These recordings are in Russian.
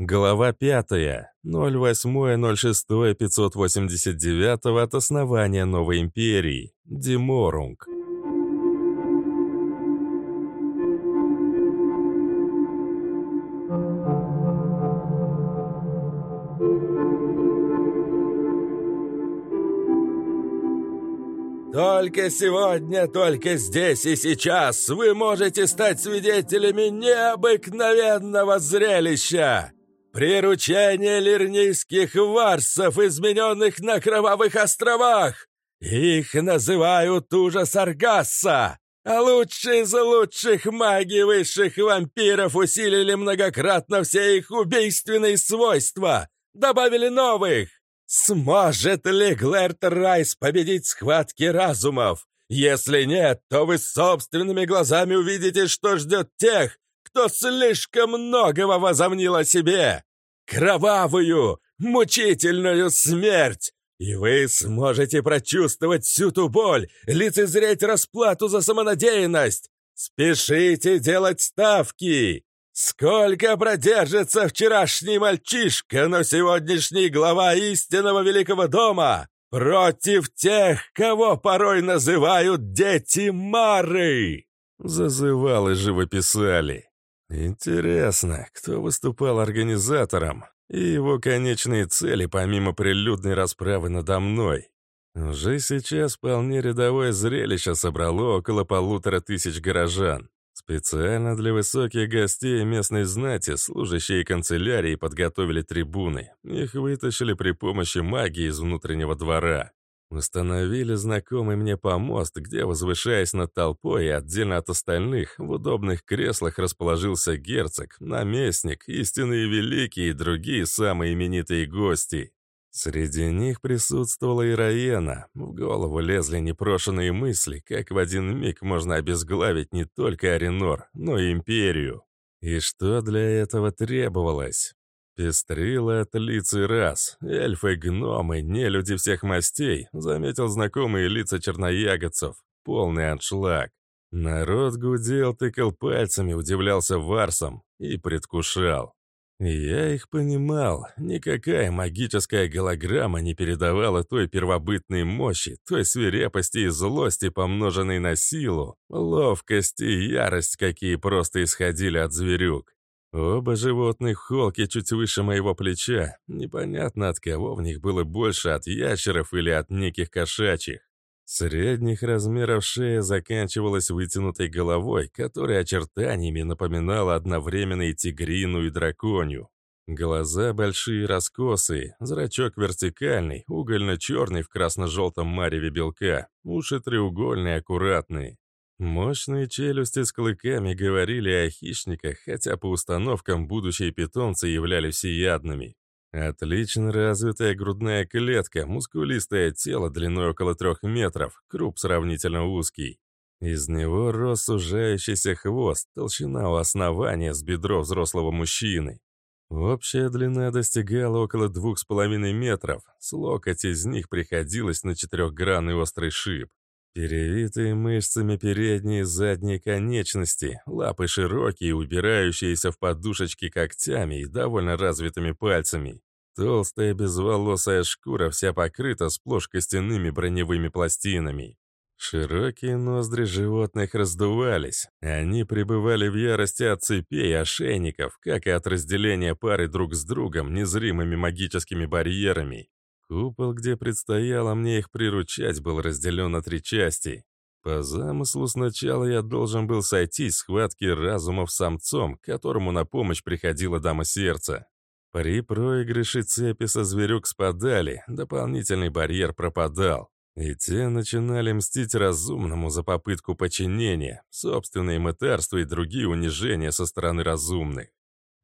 Глава 5. 08.06.589 от основания новой империи. Диморунг. Только сегодня, только здесь и сейчас вы можете стать свидетелями необыкновенного зрелища! Приручение лирнийских варсов, измененных на Кровавых островах! Их называют ужас Аргасса! А лучшие из лучших маги высших вампиров усилили многократно все их убийственные свойства, добавили новых! Сможет ли Глэрт Райс победить схватки разумов? Если нет, то вы собственными глазами увидите, что ждет тех, кто слишком многого возомнил о себе. Кровавую, мучительную смерть. И вы сможете прочувствовать всю ту боль, лицезреть расплату за самонадеянность. Спешите делать ставки. Сколько продержится вчерашний мальчишка, но сегодняшний глава истинного великого дома против тех, кого порой называют дети Мары!» Зазывал и живописали. Интересно, кто выступал организатором и его конечные цели, помимо прилюдной расправы надо мной. Уже сейчас вполне рядовое зрелище собрало около полутора тысяч горожан. Специально для высоких гостей местной знати служащие канцелярии подготовили трибуны. Их вытащили при помощи магии из внутреннего двора. Установили знакомый мне помост, где, возвышаясь над толпой и отдельно от остальных, в удобных креслах расположился герцог, наместник, истинные великие и другие самые именитые гости. Среди них присутствовала и Раена. В голову лезли непрошенные мысли, как в один миг можно обезглавить не только Аренор, но и Империю. И что для этого требовалось? Пестрила от лиц и раз. Эльфы, гномы, нелюди всех мастей. Заметил знакомые лица черноягодцев. Полный аншлаг. Народ гудел, тыкал пальцами, удивлялся варсам и предвкушал. Я их понимал. Никакая магическая голограмма не передавала той первобытной мощи, той свирепости и злости, помноженной на силу, ловкость и ярость, какие просто исходили от зверюк. Оба животных холки чуть выше моего плеча. Непонятно, от кого в них было больше, от ящеров или от неких кошачьих. Средних размеров шея заканчивалась вытянутой головой, которая очертаниями напоминала одновременно и тигрину, и драконью. Глаза большие раскосые, зрачок вертикальный, угольно-черный в красно-желтом мареве белка, уши треугольные, аккуратные. Мощные челюсти с клыками говорили о хищниках, хотя по установкам будущие питомцы являлись всеядными. Отлично развитая грудная клетка, мускулистое тело длиной около трех метров, круп сравнительно узкий. Из него рос сужающийся хвост, толщина у основания с бедро взрослого мужчины. Общая длина достигала около двух с половиной метров, с локоть из них приходилось на четырехгранный острый шип. Перевитые мышцами передние и задние конечности, лапы широкие, убирающиеся в подушечки когтями и довольно развитыми пальцами. Толстая безволосая шкура вся покрыта сплошь костяными броневыми пластинами. Широкие ноздри животных раздувались. Они пребывали в ярости от цепей ошейников, как и от разделения пары друг с другом незримыми магическими барьерами. Купол, где предстояло мне их приручать, был разделен на три части. По замыслу сначала я должен был сойти с схватки разумов с самцом, которому на помощь приходила дама сердца. При проигрыше цепи со зверюк спадали, дополнительный барьер пропадал. И те начинали мстить разумному за попытку подчинения, собственные мытарства и другие унижения со стороны разумных.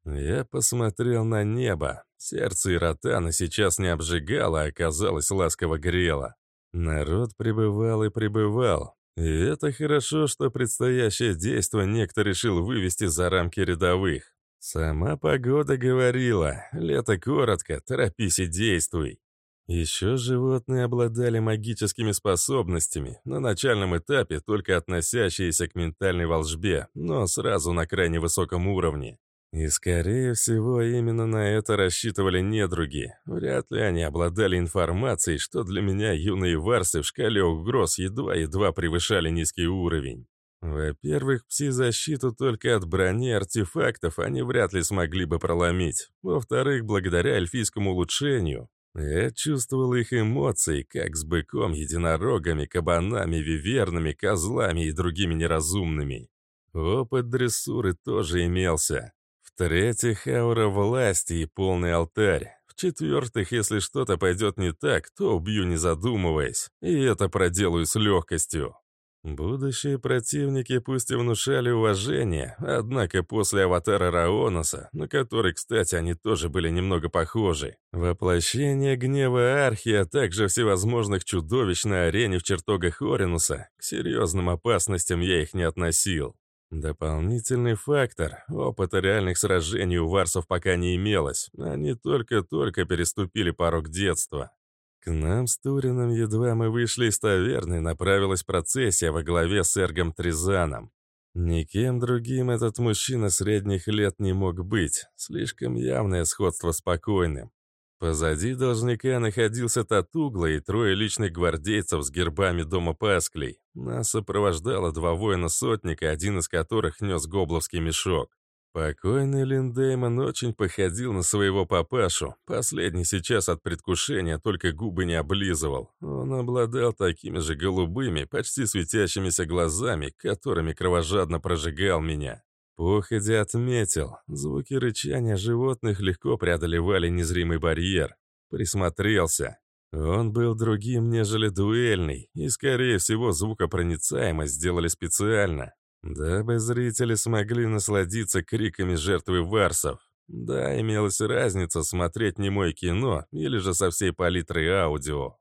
Я посмотрел на небо. Сердце Иротана сейчас не обжигало, а оказалось ласково грело. Народ пребывал и пребывал. И это хорошо, что предстоящее действо некто решил вывести за рамки рядовых. Сама погода говорила, лето коротко, торопись и действуй. Еще животные обладали магическими способностями, на начальном этапе только относящиеся к ментальной волжбе, но сразу на крайне высоком уровне. И, скорее всего, именно на это рассчитывали недруги. Вряд ли они обладали информацией, что для меня юные варсы в шкале угроз едва-едва превышали низкий уровень. Во-первых, пси-защиту только от брони артефактов они вряд ли смогли бы проломить. Во-вторых, благодаря эльфийскому улучшению, я чувствовал их эмоции, как с быком, единорогами, кабанами, вивернами, козлами и другими неразумными. Опыт дрессуры тоже имелся. В-третьих, аура власти и полный алтарь. В-четвертых, если что-то пойдет не так, то убью не задумываясь. И это проделаю с легкостью. Будущие противники пусть и внушали уважение, однако после аватара Раоноса, на который, кстати, они тоже были немного похожи, воплощение гнева Архи, а также всевозможных чудовищ на арене в чертогах Оринуса, к серьезным опасностям я их не относил. Дополнительный фактор — опыта реальных сражений у варсов пока не имелось. Они только-только переступили порог детства. К нам с Турином едва мы вышли из таверны, направилась процессия во главе с Эргом Тризаном. Никем другим этот мужчина средних лет не мог быть. Слишком явное сходство с покойным. Позади должника находился Татугла и трое личных гвардейцев с гербами дома Пасклей. Нас сопровождало два воина-сотника, один из которых нес гобловский мешок. Покойный Линдеймон очень походил на своего папашу. Последний сейчас от предвкушения только губы не облизывал. Он обладал такими же голубыми, почти светящимися глазами, которыми кровожадно прожигал меня. Походя отметил, звуки рычания животных легко преодолевали незримый барьер. Присмотрелся. Он был другим, нежели дуэльный, и, скорее всего, звукопроницаемость сделали специально, дабы зрители смогли насладиться криками жертвы варсов. Да, имелась разница смотреть немое кино или же со всей палитрой аудио.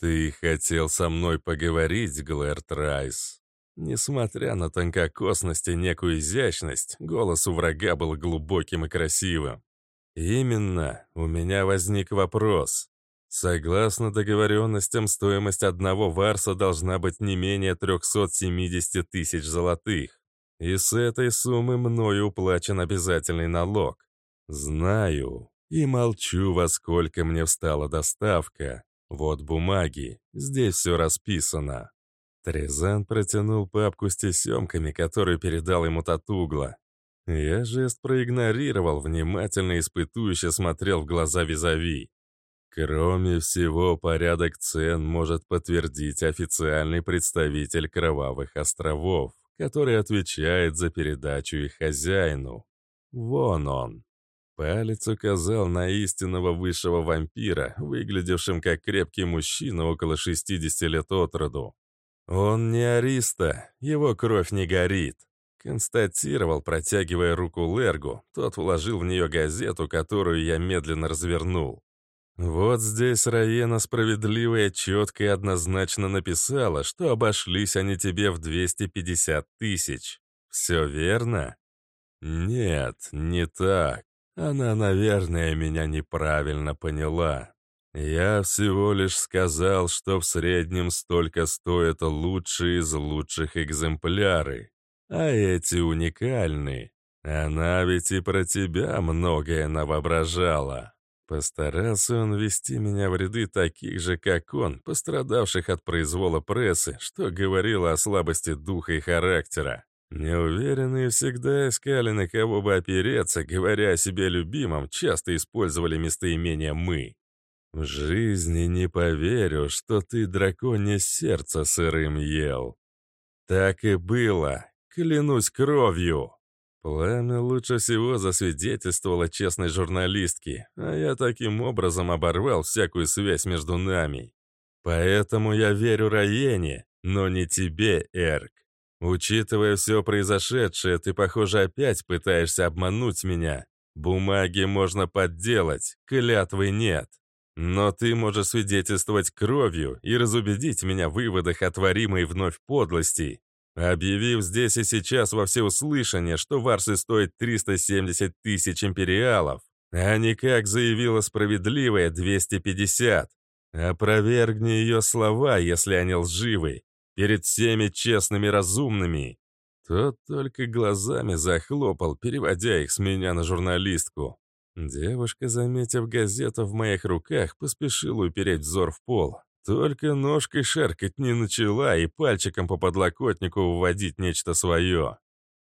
«Ты хотел со мной поговорить, Глэр Трайс?» Несмотря на тонкокосность и некую изящность, голос у врага был глубоким и красивым. Именно, у меня возник вопрос. Согласно договоренностям, стоимость одного варса должна быть не менее 370 тысяч золотых. И с этой суммы мною уплачен обязательный налог. Знаю. И молчу, во сколько мне встала доставка. Вот бумаги. Здесь все расписано. Трезан протянул папку с тесемками, которую передал ему Татугла. Я жест проигнорировал, внимательно испытующе смотрел в глаза визави. Кроме всего, порядок цен может подтвердить официальный представитель Кровавых островов, который отвечает за передачу их хозяину. Вон он. Палец указал на истинного высшего вампира, выглядевшим как крепкий мужчина около 60 лет от роду. «Он не ариста, его кровь не горит», — констатировал, протягивая руку Лергу. Тот вложил в нее газету, которую я медленно развернул. Вот здесь Раена справедливо и четко и однозначно написала, что обошлись они тебе в 250 тысяч. Все верно? Нет, не так. Она, наверное, меня неправильно поняла. Я всего лишь сказал, что в среднем столько стоят лучшие из лучших экземпляры. А эти уникальны. Она ведь и про тебя многое навоображала. Постарался он ввести меня в ряды таких же, как он, пострадавших от произвола прессы, что говорило о слабости духа и характера. Неуверенные всегда искали на кого бы опереться, говоря о себе любимом, часто использовали местоимение «мы». В жизни не поверю, что ты драконье сердце сырым ел. Так и было, клянусь кровью. Пламя лучше всего засвидетельствовало честной журналистке, а я таким образом оборвал всякую связь между нами. Поэтому я верю Раене, но не тебе, Эрк. Учитывая все произошедшее, ты, похоже, опять пытаешься обмануть меня. Бумаги можно подделать, клятвы нет. Но ты можешь свидетельствовать кровью и разубедить меня в выводах о творимой вновь подлости, объявив здесь и сейчас во всеуслышание, что варсы стоят 370 тысяч империалов, а не, как заявила справедливая, 250. Опровергни ее слова, если они лживы, перед всеми честными разумными. Тот только глазами захлопал, переводя их с меня на журналистку. Девушка, заметив газету в моих руках, поспешила упереть взор в пол. Только ножкой шаркать не начала и пальчиком по подлокотнику выводить нечто свое.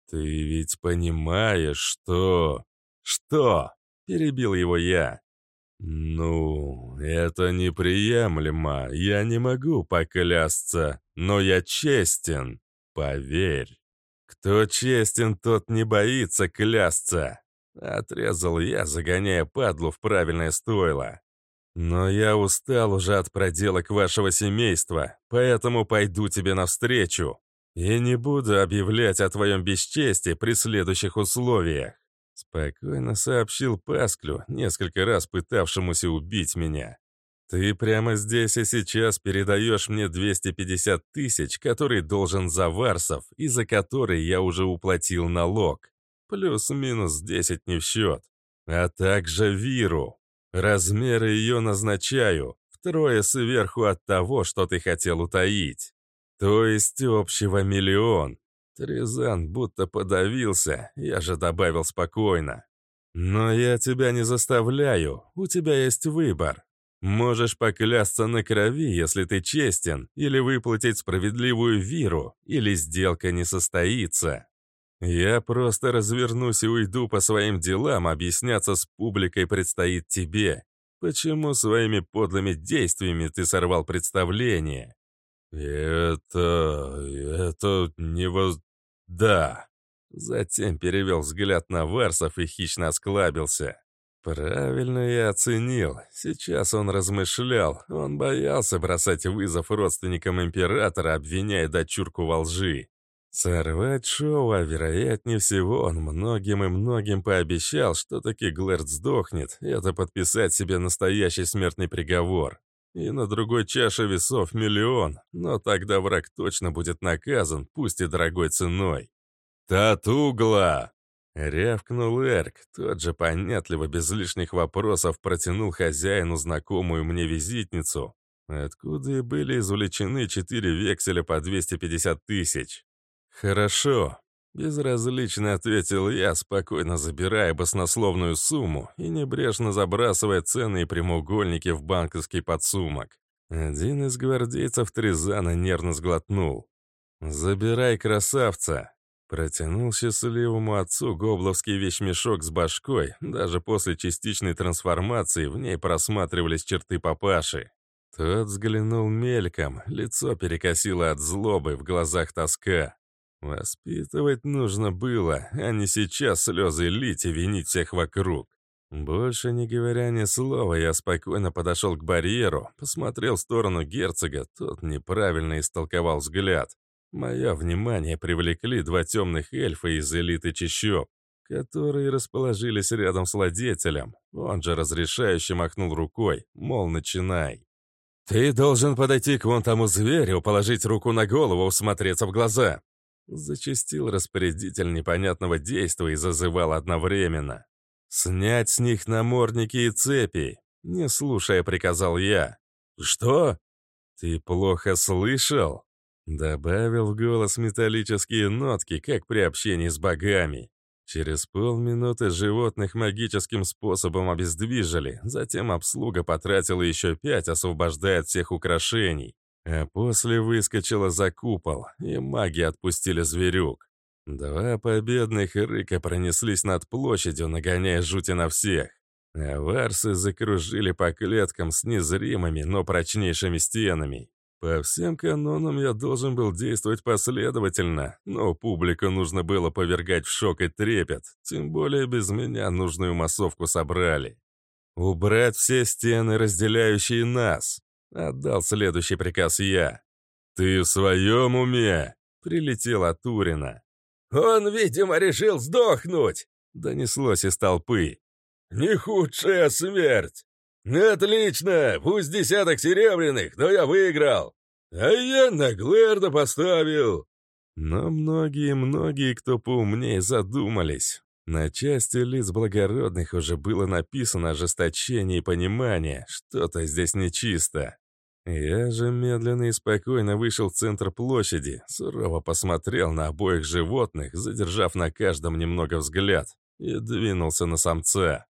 «Ты ведь понимаешь, что...» «Что?» — перебил его я. «Ну, это неприемлемо, я не могу поклясться, но я честен, поверь. Кто честен, тот не боится клясться», — отрезал я, загоняя падлу в правильное стойло. «Но я устал уже от проделок вашего семейства, поэтому пойду тебе навстречу и не буду объявлять о твоем бесчестии при следующих условиях». Спокойно сообщил Пасклю, несколько раз пытавшемуся убить меня. «Ты прямо здесь и сейчас передаешь мне 250 тысяч, которые должен за Варсов, и за которые я уже уплатил налог. Плюс-минус 10 не в счет. А также Виру. Размеры ее назначаю, втрое сверху от того, что ты хотел утаить. То есть общего миллион. Трезан будто подавился, я же добавил спокойно. «Но я тебя не заставляю, у тебя есть выбор. Можешь поклясться на крови, если ты честен, или выплатить справедливую виру, или сделка не состоится. Я просто развернусь и уйду по своим делам, объясняться с публикой предстоит тебе. Почему своими подлыми действиями ты сорвал представление?» «Это... это невоз... «Да». Затем перевел взгляд на Варсов и хищно осклабился. Правильно я оценил. Сейчас он размышлял. Он боялся бросать вызов родственникам императора, обвиняя дочурку во лжи. Сорвать шоу, а вероятнее всего он многим и многим пообещал, что таки Глэрд сдохнет, это подписать себе настоящий смертный приговор. И на другой чаше весов миллион, но тогда враг точно будет наказан, пусть и дорогой ценой. «Татугла!» Рявкнул Эрк, тот же понятливо, без лишних вопросов протянул хозяину знакомую мне визитницу, откуда и были извлечены четыре векселя по 250 тысяч. «Хорошо», — безразлично ответил я, спокойно забирая баснословную сумму и небрежно забрасывая ценные прямоугольники в банковский подсумок. Один из гвардейцев Трезана нервно сглотнул. «Забирай красавца!» Протянул счастливому отцу гобловский вещмешок с башкой, даже после частичной трансформации в ней просматривались черты папаши. Тот взглянул мельком, лицо перекосило от злобы, в глазах тоска. Воспитывать нужно было, а не сейчас слезы лить и винить всех вокруг. Больше не говоря ни слова, я спокойно подошел к барьеру, посмотрел в сторону герцога, тот неправильно истолковал взгляд. Мое внимание привлекли два темных эльфа из элиты чащоб, которые расположились рядом с владетелем. Он же разрешающе махнул рукой, мол, начинай. «Ты должен подойти к вон тому зверю, положить руку на голову, смотреться в глаза», Зачастил распорядитель непонятного действия и зазывал одновременно. «Снять с них намордники и цепи!» Не слушая, приказал я. «Что?» «Ты плохо слышал?» Добавил в голос металлические нотки, как при общении с богами. Через полминуты животных магическим способом обездвижили, затем обслуга потратила еще пять, освобождая от всех украшений. А после выскочила за купол, и маги отпустили зверюк. Два победных рыка пронеслись над площадью, нагоняя жути на всех. А варсы закружили по клеткам с незримыми, но прочнейшими стенами. По всем канонам я должен был действовать последовательно, но публику нужно было повергать в шок и трепет, тем более без меня нужную массовку собрали. Убрать все стены, разделяющие нас, Отдал следующий приказ я. «Ты в своем уме?» — прилетела Турина. «Он, видимо, решил сдохнуть!» — донеслось из толпы. «Не худшая смерть! Отлично! Пусть десяток серебряных, но я выиграл! А я на Глэрда поставил!» Но многие-многие, кто поумнее, задумались. На части лиц благородных уже было написано ожесточение и понимание, что-то здесь нечисто. Я же медленно и спокойно вышел в центр площади, сурово посмотрел на обоих животных, задержав на каждом немного взгляд, и двинулся на самца.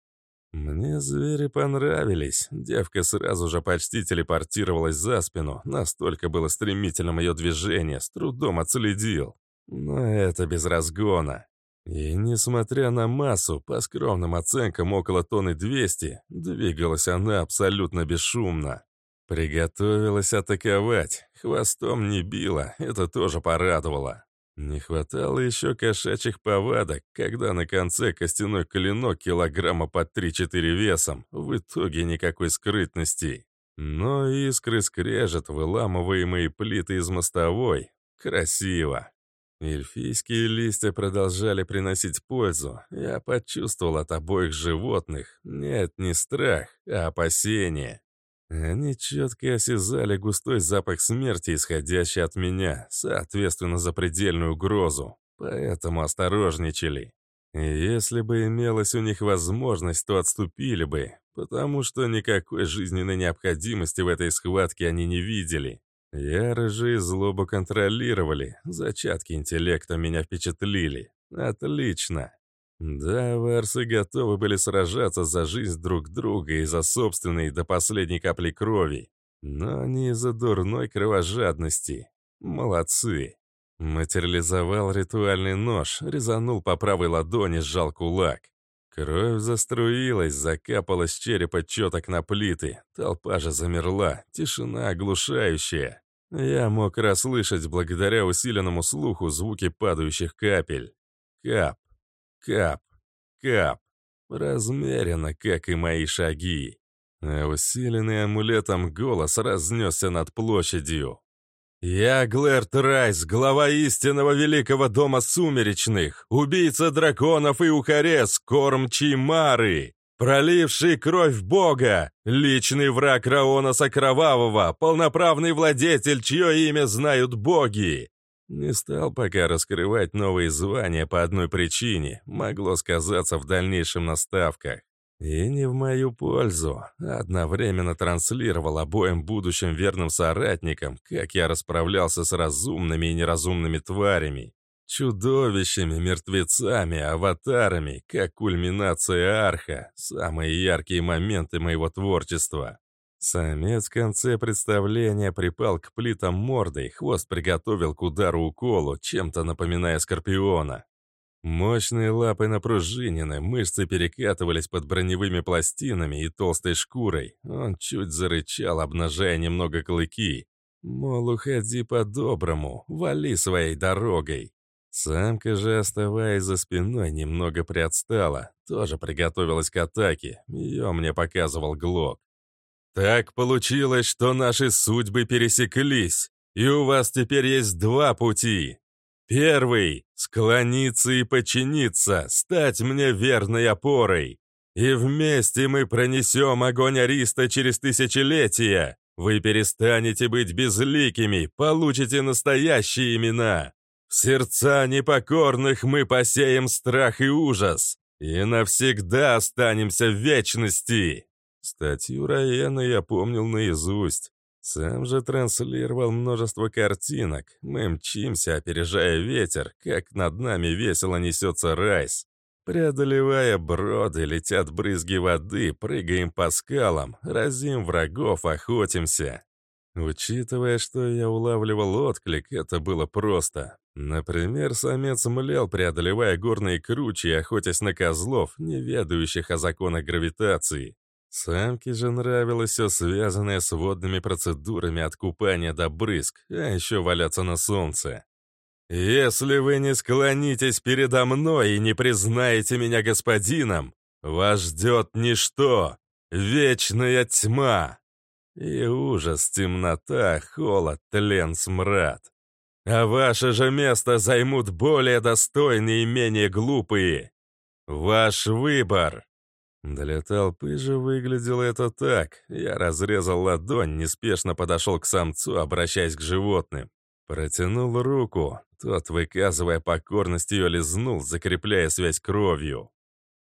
Мне звери понравились. Девка сразу же почти телепортировалась за спину, настолько было стремительным ее движение, с трудом отследил. Но это без разгона. И несмотря на массу, по скромным оценкам около тонны 200, двигалась она абсолютно бесшумно. Приготовилась атаковать. Хвостом не била, это тоже порадовало. Не хватало еще кошачьих повадок, когда на конце костяной клинок килограмма по 3-4 весом, в итоге никакой скрытности. Но искры скрежет, выламываемые плиты из мостовой. Красиво. Эльфийские листья продолжали приносить пользу. Я почувствовал от обоих животных, нет, не страх, а опасение. Они четко осязали густой запах смерти, исходящий от меня, соответственно, запредельную угрозу, поэтому осторожничали. И если бы имелась у них возможность, то отступили бы, потому что никакой жизненной необходимости в этой схватке они не видели. Ярость и злобу контролировали, зачатки интеллекта меня впечатлили. Отлично. Да, варсы готовы были сражаться за жизнь друг друга и за собственные до последней капли крови, но не из-за дурной кровожадности. Молодцы. Материализовал ритуальный нож, резанул по правой ладони, сжал кулак. Кровь заструилась, закапала с черепа четок на плиты. Толпа же замерла, тишина оглушающая. Я мог расслышать благодаря усиленному слуху звуки падающих капель. Кап, Кап, кап. Размеренно, как и мои шаги. А усиленный амулетом голос разнесся над площадью. «Я Глэрт Райс, глава истинного великого дома сумеречных, убийца драконов и ухарес, корм Чимары, проливший кровь Бога, личный враг Раонаса Кровавого, полноправный владетель, чье имя знают боги, не стал пока раскрывать новые звания по одной причине, могло сказаться в дальнейшем на ставках. И не в мою пользу. Одновременно транслировал обоим будущим верным соратникам, как я расправлялся с разумными и неразумными тварями. Чудовищами, мертвецами, аватарами, как кульминация арха, самые яркие моменты моего творчества. Самец в конце представления припал к плитам мордой, хвост приготовил к удару уколу, чем-то напоминая скорпиона. Мощные лапы напружинены, мышцы перекатывались под броневыми пластинами и толстой шкурой. Он чуть зарычал, обнажая немного клыки. Мол, уходи по-доброму, вали своей дорогой. Самка же, оставаясь за спиной, немного приотстала. Тоже приготовилась к атаке. Ее мне показывал Глок. Так получилось, что наши судьбы пересеклись, и у вас теперь есть два пути. Первый — склониться и подчиниться, стать мне верной опорой. И вместе мы пронесем огонь Ариста через тысячелетия. Вы перестанете быть безликими, получите настоящие имена. В сердца непокорных мы посеем страх и ужас, и навсегда останемся в вечности. Статью Раена я помнил наизусть. Сам же транслировал множество картинок. Мы мчимся, опережая ветер, как над нами весело несется райс. Преодолевая броды, летят брызги воды, прыгаем по скалам, разим врагов, охотимся. Учитывая, что я улавливал отклик, это было просто. Например, самец млел, преодолевая горные кручи, охотясь на козлов, не ведающих о законах гравитации. Самке же нравилось все связанное с водными процедурами от купания до брызг, а еще валяться на солнце. «Если вы не склонитесь передо мной и не признаете меня господином, вас ждет ничто, вечная тьма. И ужас, темнота, холод, тлен, смрад. А ваше же место займут более достойные и менее глупые. Ваш выбор. Для толпы же выглядело это так. Я разрезал ладонь, неспешно подошел к самцу, обращаясь к животным. Протянул руку. Тот, выказывая покорность, ее лизнул, закрепляя связь кровью.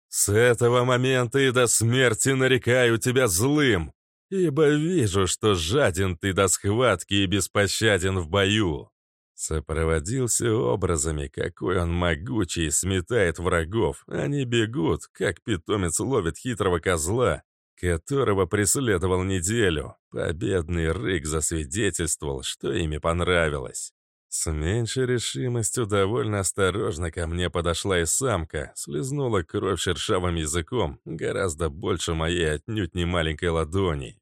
«С этого момента и до смерти нарекаю тебя злым, ибо вижу, что жаден ты до схватки и беспощаден в бою. Сопроводился образами, какой он могучий сметает врагов. Они бегут, как питомец ловит хитрого козла, которого преследовал неделю. Победный рык засвидетельствовал, что ими понравилось. С меньшей решимостью довольно осторожно ко мне подошла и самка, слезнула кровь шершавым языком, гораздо больше моей отнюдь не маленькой ладони.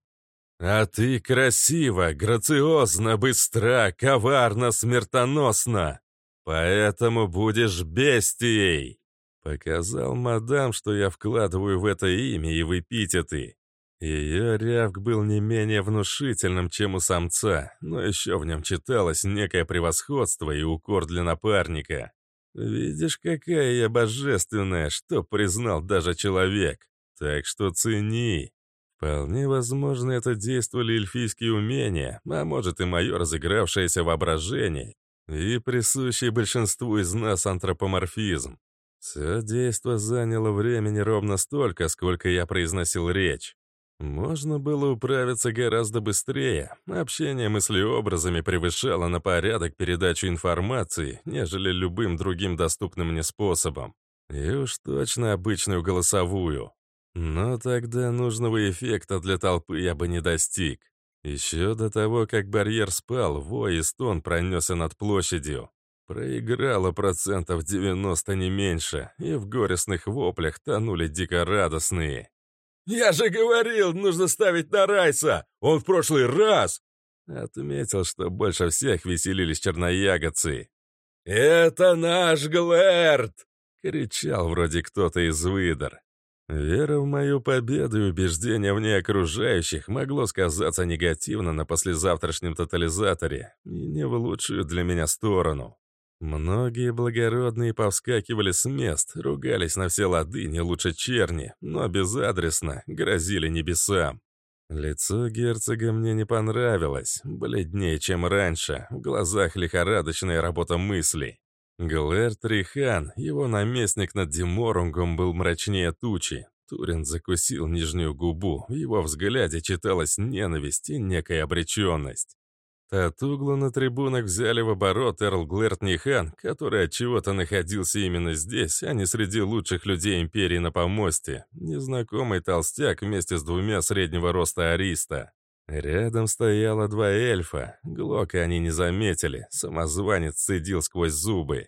«А ты красиво, грациозно, быстра, коварно, смертоносно! Поэтому будешь бестией!» Показал мадам, что я вкладываю в это имя и в эпитеты. Ее рявк был не менее внушительным, чем у самца, но еще в нем читалось некое превосходство и укор для напарника. «Видишь, какая я божественная, что признал даже человек. Так что цени». Вполне возможно, это действовали эльфийские умения, а может и мое разыгравшееся воображение, и присущий большинству из нас антропоморфизм. Все действо заняло времени ровно столько, сколько я произносил речь. Можно было управиться гораздо быстрее. Общение мыслеобразами превышало на порядок передачу информации, нежели любым другим доступным мне способом. И уж точно обычную голосовую. Но тогда нужного эффекта для толпы я бы не достиг. Еще до того, как барьер спал, вой и стон пронесся над площадью. Проиграло процентов 90 не меньше, и в горестных воплях тонули дико радостные. «Я же говорил, нужно ставить на Райса! Он в прошлый раз!» Отметил, что больше всех веселились черноягодцы. «Это наш Глэрд!» — кричал вроде кто-то из выдор. Вера в мою победу и убеждение в ней окружающих могло сказаться негативно на послезавтрашнем тотализаторе, и не в лучшую для меня сторону. Многие благородные повскакивали с мест, ругались на все лады, не лучше черни, но безадресно, грозили небесам. Лицо герцога мне не понравилось, бледнее, чем раньше, в глазах лихорадочная работа мыслей. Глэр Трихан, его наместник над Диморунгом, был мрачнее тучи. Турин закусил нижнюю губу, в его взгляде читалась ненависть и некая обреченность. Татуглу на трибунах взяли в оборот Эрл Глэрт Нихан, который от чего-то находился именно здесь, а не среди лучших людей Империи на помосте. Незнакомый толстяк вместе с двумя среднего роста ариста. Рядом стояло два эльфа. Глока они не заметили. Самозванец цедил сквозь зубы.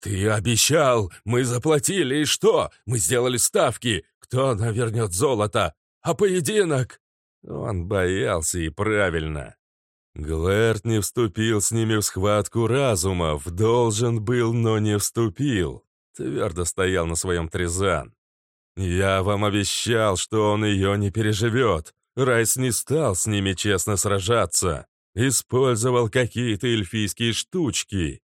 «Ты обещал! Мы заплатили, и что? Мы сделали ставки! Кто навернет золото? А поединок?» Он боялся и правильно. Глэрт не вступил с ними в схватку разумов, должен был, но не вступил. Твердо стоял на своем Трезан. «Я вам обещал, что он ее не переживет. Райс не стал с ними честно сражаться. Использовал какие-то эльфийские штучки.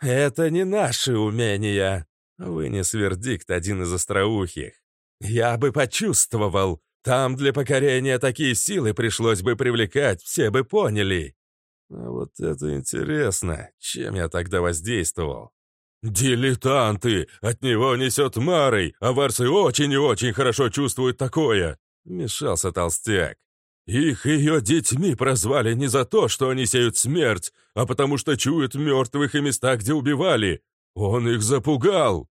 «Это не наши умения», — вынес вердикт один из остроухих. «Я бы почувствовал, там для покорения такие силы пришлось бы привлекать, все бы поняли. А вот это интересно, чем я тогда воздействовал? «Дилетанты! От него несет Марой, а варсы очень и очень хорошо чувствуют такое!» — вмешался толстяк. «Их ее детьми прозвали не за то, что они сеют смерть, а потому что чуют мертвых и места, где убивали. Он их запугал!»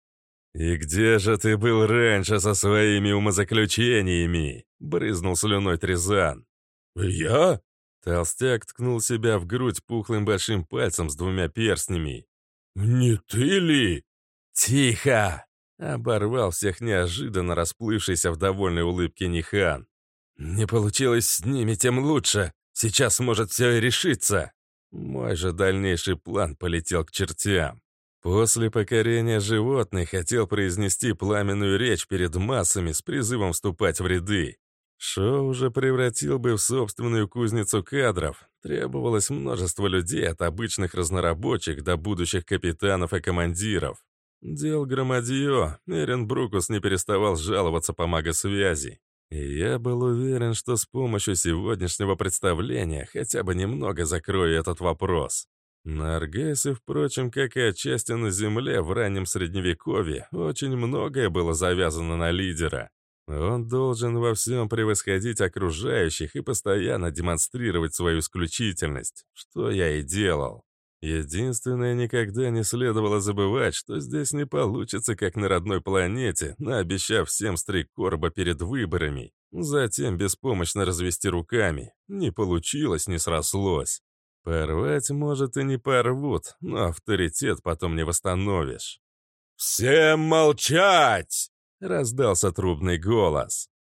«И где же ты был раньше со своими умозаключениями?» — брызнул слюной Трезан. «Я?» Толстяк ткнул себя в грудь пухлым большим пальцем с двумя перстнями. «Не ты ли?» «Тихо!» — оборвал всех неожиданно расплывшийся в довольной улыбке Нихан. «Не получилось с ними, тем лучше. Сейчас может все и решиться». Мой же дальнейший план полетел к чертям. После покорения животных хотел произнести пламенную речь перед массами с призывом вступать в ряды. Шоу уже превратил бы в собственную кузницу кадров. Требовалось множество людей от обычных разнорабочих до будущих капитанов и командиров. Дел громадье, Эрен Брукус не переставал жаловаться по магосвязи. И я был уверен, что с помощью сегодняшнего представления хотя бы немного закрою этот вопрос. На Аргайсе, впрочем, как и отчасти на Земле в раннем Средневековье, очень многое было завязано на лидера. Он должен во всем превосходить окружающих и постоянно демонстрировать свою исключительность, что я и делал. Единственное, никогда не следовало забывать, что здесь не получится, как на родной планете, наобещав всем стрекорба перед выборами, затем беспомощно развести руками. Не получилось, не срослось. Порвать, может, и не порвут, но авторитет потом не восстановишь. «Всем молчать!» — раздался трубный голос.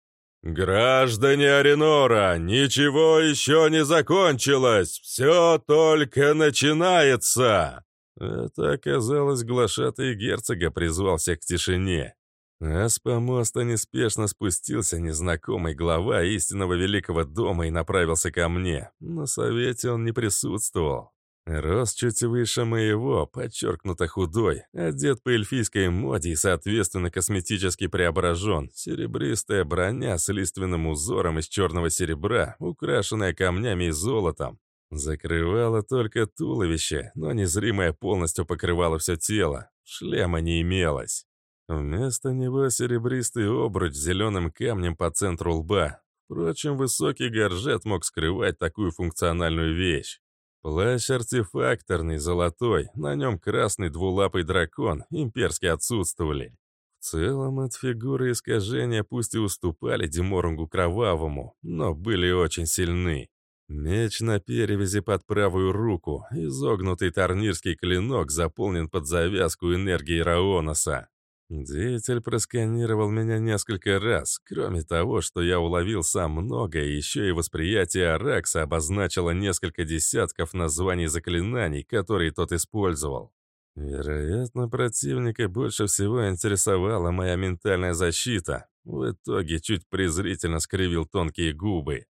«Граждане Аренора, ничего еще не закончилось, все только начинается!» Это оказалось глашатый герцога призвался к тишине. А с помоста неспешно спустился незнакомый глава истинного великого дома и направился ко мне. На совете он не присутствовал. Рост чуть выше моего, подчеркнуто худой, одет по эльфийской моде и, соответственно, косметически преображен. Серебристая броня с лиственным узором из черного серебра, украшенная камнями и золотом. Закрывала только туловище, но незримое полностью покрывало все тело. Шлема не имелось. Вместо него серебристый обруч с зеленым камнем по центру лба. Впрочем, высокий горжет мог скрывать такую функциональную вещь. Плащ артефакторный, золотой, на нем красный двулапый дракон, имперские отсутствовали. В целом от фигуры искажения пусть и уступали Деморунгу Кровавому, но были очень сильны. Меч на перевязи под правую руку, изогнутый тарнирский клинок заполнен под завязку энергии Раоноса. Деятель просканировал меня несколько раз. Кроме того, что я уловил сам многое, еще и восприятие Аракса обозначило несколько десятков названий заклинаний, которые тот использовал. Вероятно, противника больше всего интересовала моя ментальная защита. В итоге чуть презрительно скривил тонкие губы.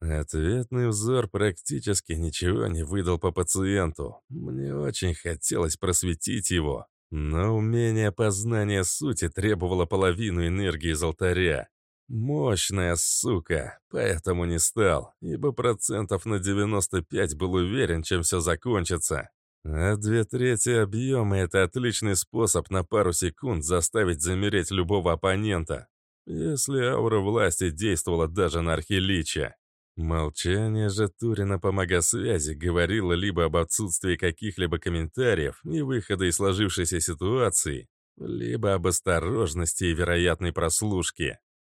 Ответный взор практически ничего не выдал по пациенту. Мне очень хотелось просветить его, но умение познания сути требовало половину энергии из алтаря. Мощная сука, поэтому не стал, ибо процентов на 95 был уверен, чем все закончится. А две трети объема — это отличный способ на пару секунд заставить замереть любого оппонента, если аура власти действовала даже на архилича. Молчание же Турина по магосвязи говорило либо об отсутствии каких-либо комментариев и выхода из сложившейся ситуации, либо об осторожности и вероятной прослушке.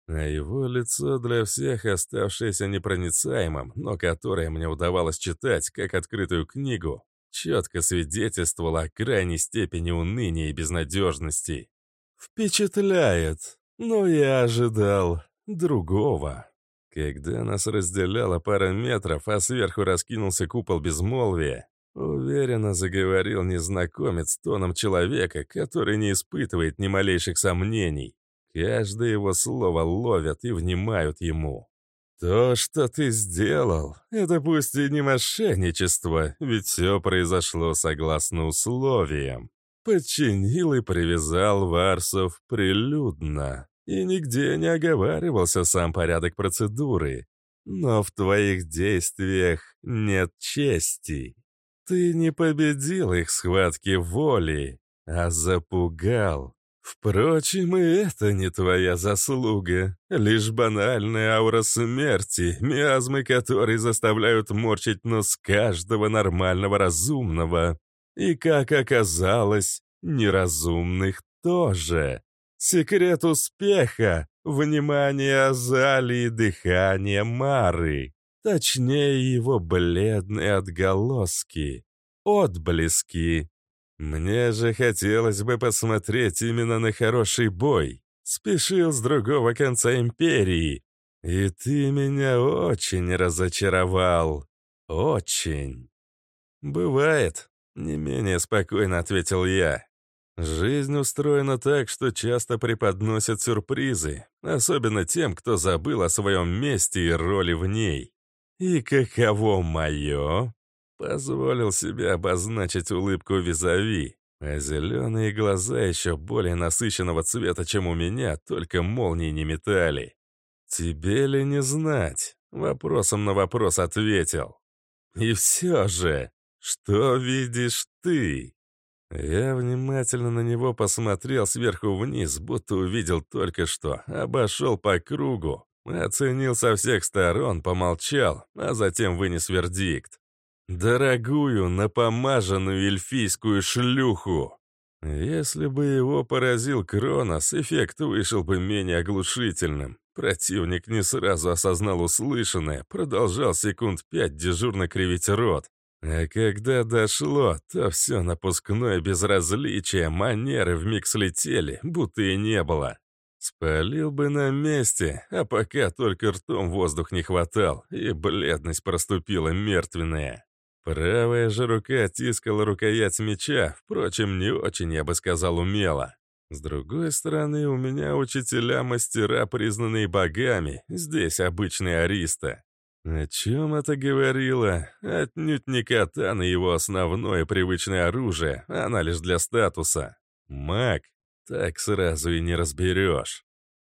А его лицо для всех, оставшееся непроницаемым, но которое мне удавалось читать как открытую книгу, четко свидетельствовало о крайней степени уныния и безнадежности. «Впечатляет, но я ожидал другого». Когда нас разделяла пара метров, а сверху раскинулся купол безмолвия, уверенно заговорил незнакомец тоном человека, который не испытывает ни малейших сомнений. Каждое его слово ловят и внимают ему. «То, что ты сделал, это пусть и не мошенничество, ведь все произошло согласно условиям. Подчинил и привязал Варсов прилюдно. И нигде не оговаривался сам порядок процедуры. Но в твоих действиях нет чести. Ты не победил их схватки воли, а запугал. Впрочем, и это не твоя заслуга. Лишь банальная аура смерти, миазмы которой заставляют морчить нос каждого нормального разумного. И, как оказалось, неразумных тоже. Секрет успеха — внимание Азали и дыхание Мары. Точнее, его бледные отголоски, отблески. Мне же хотелось бы посмотреть именно на хороший бой. Спешил с другого конца империи. И ты меня очень разочаровал. Очень. Бывает, не менее спокойно ответил я. Жизнь устроена так, что часто преподносят сюрпризы, особенно тем, кто забыл о своем месте и роли в ней. И каково мое? Позволил себе обозначить улыбку визави, а зеленые глаза еще более насыщенного цвета, чем у меня, только молнии не метали. «Тебе ли не знать?» — вопросом на вопрос ответил. «И все же, что видишь ты?» Я внимательно на него посмотрел сверху вниз, будто увидел только что, обошел по кругу, оценил со всех сторон, помолчал, а затем вынес вердикт. Дорогую, напомаженную эльфийскую шлюху. Если бы его поразил Кронос, эффект вышел бы менее оглушительным. Противник не сразу осознал услышанное, продолжал секунд пять дежурно кривить рот. А когда дошло, то все напускное безразличие, манеры вмиг слетели, будто и не было. Спалил бы на месте, а пока только ртом воздух не хватал, и бледность проступила мертвенная. Правая же рука тискала рукоять меча, впрочем, не очень, я бы сказал, умело. С другой стороны, у меня учителя-мастера, признанные богами, здесь обычные ариста. О чем это говорило? Отнюдь не катана его основное привычное оружие, она лишь для статуса. Маг? Так сразу и не разберешь.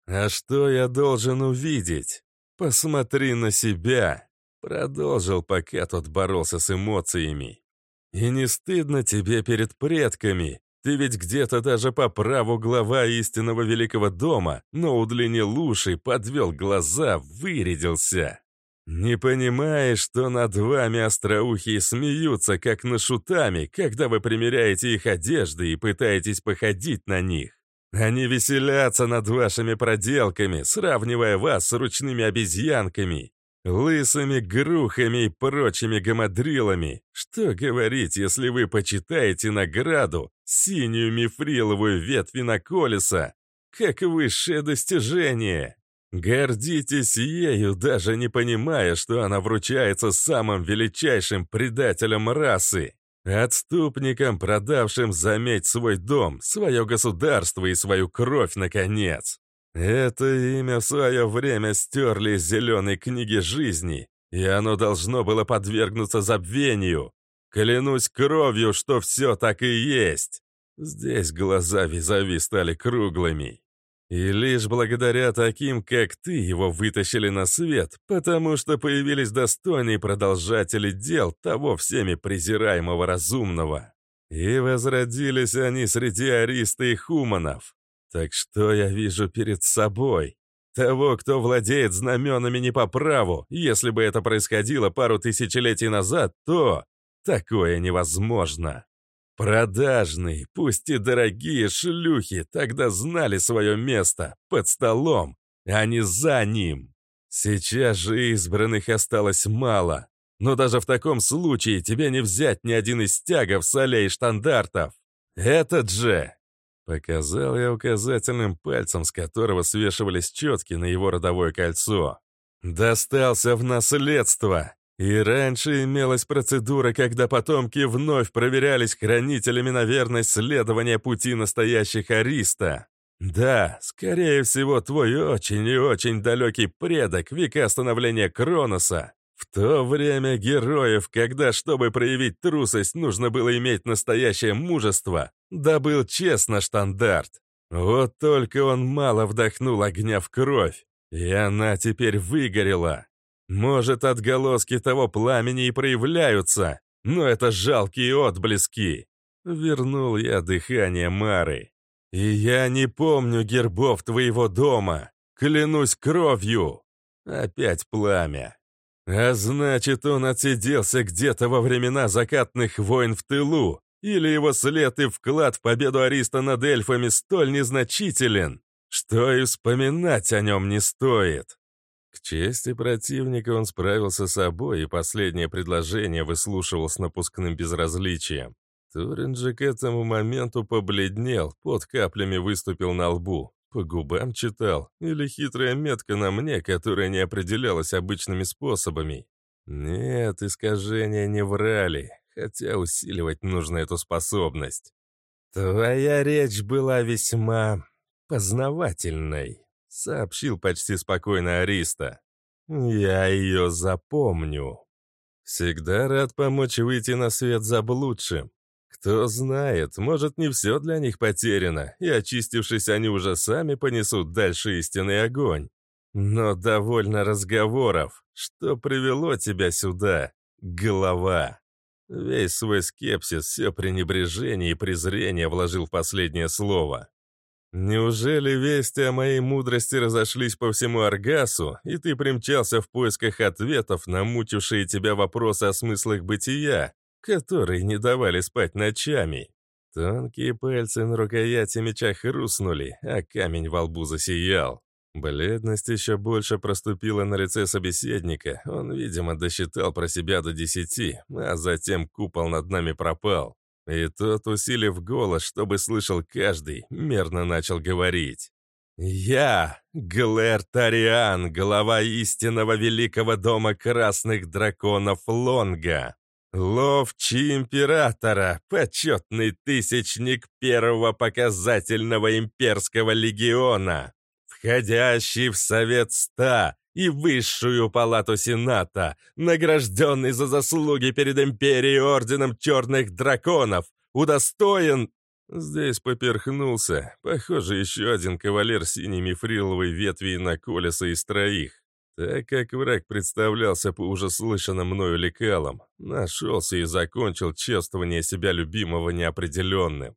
А что я должен увидеть? Посмотри на себя. Продолжил, пока тот боролся с эмоциями. «И не стыдно тебе перед предками? Ты ведь где-то даже по праву глава истинного великого дома, но удлинил уши, подвел глаза, вырядился. Не понимаешь, что над вами остроухие смеются, как на шутами, когда вы примеряете их одежды и пытаетесь походить на них? Они веселятся над вашими проделками, сравнивая вас с ручными обезьянками. Лысыми грухами и прочими гамадрилами. Что говорить, если вы почитаете награду, синюю мифриловую ветвь виноколеса, как высшее достижение? Гордитесь ею, даже не понимая, что она вручается самым величайшим предателем расы. Отступникам, продавшим заметь свой дом, свое государство и свою кровь, наконец. Это имя в свое время стерли из зеленой книги жизни, и оно должно было подвергнуться забвению. Клянусь кровью, что все так и есть. Здесь глаза визави стали круглыми. И лишь благодаря таким, как ты, его вытащили на свет, потому что появились достойные продолжатели дел того всеми презираемого разумного. И возродились они среди ариста и хуманов. Так что я вижу перед собой? Того, кто владеет знаменами не по праву. Если бы это происходило пару тысячелетий назад, то такое невозможно. Продажные, пусть и дорогие шлюхи тогда знали свое место под столом, а не за ним. Сейчас же избранных осталось мало, но даже в таком случае тебе не взять ни один из тягов, солей и штандартов. Этот же Показал я указательным пальцем, с которого свешивались четки на его родовое кольцо. Достался в наследство. И раньше имелась процедура, когда потомки вновь проверялись хранителями на верность следования пути настоящих Ариста. Да, скорее всего, твой очень и очень далекий предок, века становления Кроноса, в то время героев, когда, чтобы проявить трусость, нужно было иметь настоящее мужество, добыл честно штандарт. Вот только он мало вдохнул огня в кровь, и она теперь выгорела. Может, отголоски того пламени и проявляются, но это жалкие отблески. Вернул я дыхание Мары. И я не помню гербов твоего дома. Клянусь кровью. Опять пламя. А значит, он отсиделся где-то во времена закатных войн в тылу, или его след и вклад в победу Ариста над эльфами столь незначителен, что и вспоминать о нем не стоит. Чести противника он справился с собой и последнее предложение выслушивал с напускным безразличием. Турин же к этому моменту побледнел, под каплями выступил на лбу. По губам читал, или хитрая метка на мне, которая не определялась обычными способами. Нет, искажения не врали, хотя усиливать нужно эту способность. «Твоя речь была весьма познавательной», — сообщил почти спокойно Ариста. «Я ее запомню. Всегда рад помочь выйти на свет заблудшим. Кто знает, может, не все для них потеряно, и очистившись, они уже сами понесут дальше истинный огонь. Но довольно разговоров. Что привело тебя сюда, голова? Весь свой скепсис, все пренебрежение и презрение вложил в последнее слово. Неужели вести о моей мудрости разошлись по всему Аргасу, и ты примчался в поисках ответов на мучившие тебя вопросы о смыслах бытия, которые не давали спать ночами? Тонкие пальцы на рукояти меча хрустнули, а камень во лбу засиял. Бледность еще больше проступила на лице собеседника. Он, видимо, досчитал про себя до десяти, а затем купол над нами пропал. И тот, усилив голос, чтобы слышал каждый, мерно начал говорить. «Я, Глэр Тариан, глава истинного великого дома красных драконов Лонга, ловчий императора, почетный тысячник первого показательного имперского легиона, входящий в Совет Ста и Высшую Палату Сената, награжденный за заслуги перед Империей Орденом Черных Драконов, удостоен...» Здесь поперхнулся. Похоже, еще один кавалер синей мифриловой ветви на колеса из троих. Так как враг представлялся по уже слышанным мною лекалам, нашелся и закончил чествование себя любимого неопределенным.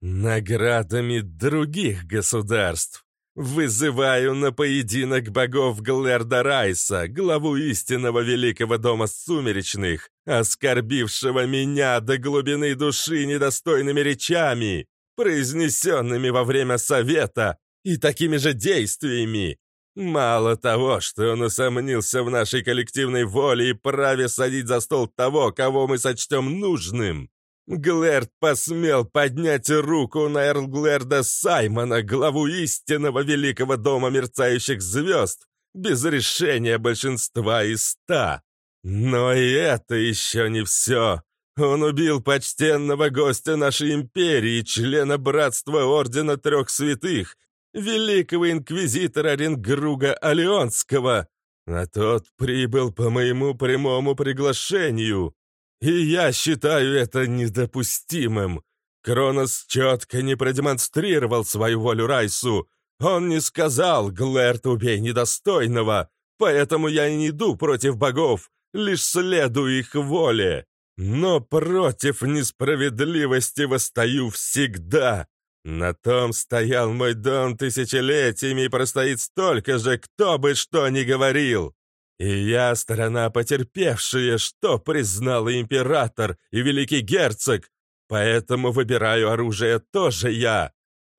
«Наградами других государств!» «Вызываю на поединок богов Глэрда Райса, главу истинного великого дома сумеречных, оскорбившего меня до глубины души недостойными речами, произнесенными во время совета и такими же действиями. Мало того, что он усомнился в нашей коллективной воле и праве садить за стол того, кого мы сочтем нужным, Глэрд посмел поднять руку на Эрлглэрда Саймона, главу истинного великого дома мерцающих звезд, без решения большинства из ста. Но и это еще не все. Он убил почтенного гостя нашей империи, члена Братства Ордена Трех Святых, великого инквизитора Ренгруга Алионского, а тот прибыл по моему прямому приглашению. И я считаю это недопустимым. Кронос четко не продемонстрировал свою волю Райсу. Он не сказал «Глэрт, убей недостойного», поэтому я не иду против богов, лишь следую их воле. Но против несправедливости восстаю всегда. На том стоял мой дом тысячелетиями и простоит столько же, кто бы что ни говорил. И я сторона потерпевшая, что признал император, и великий герцог, поэтому выбираю оружие тоже я.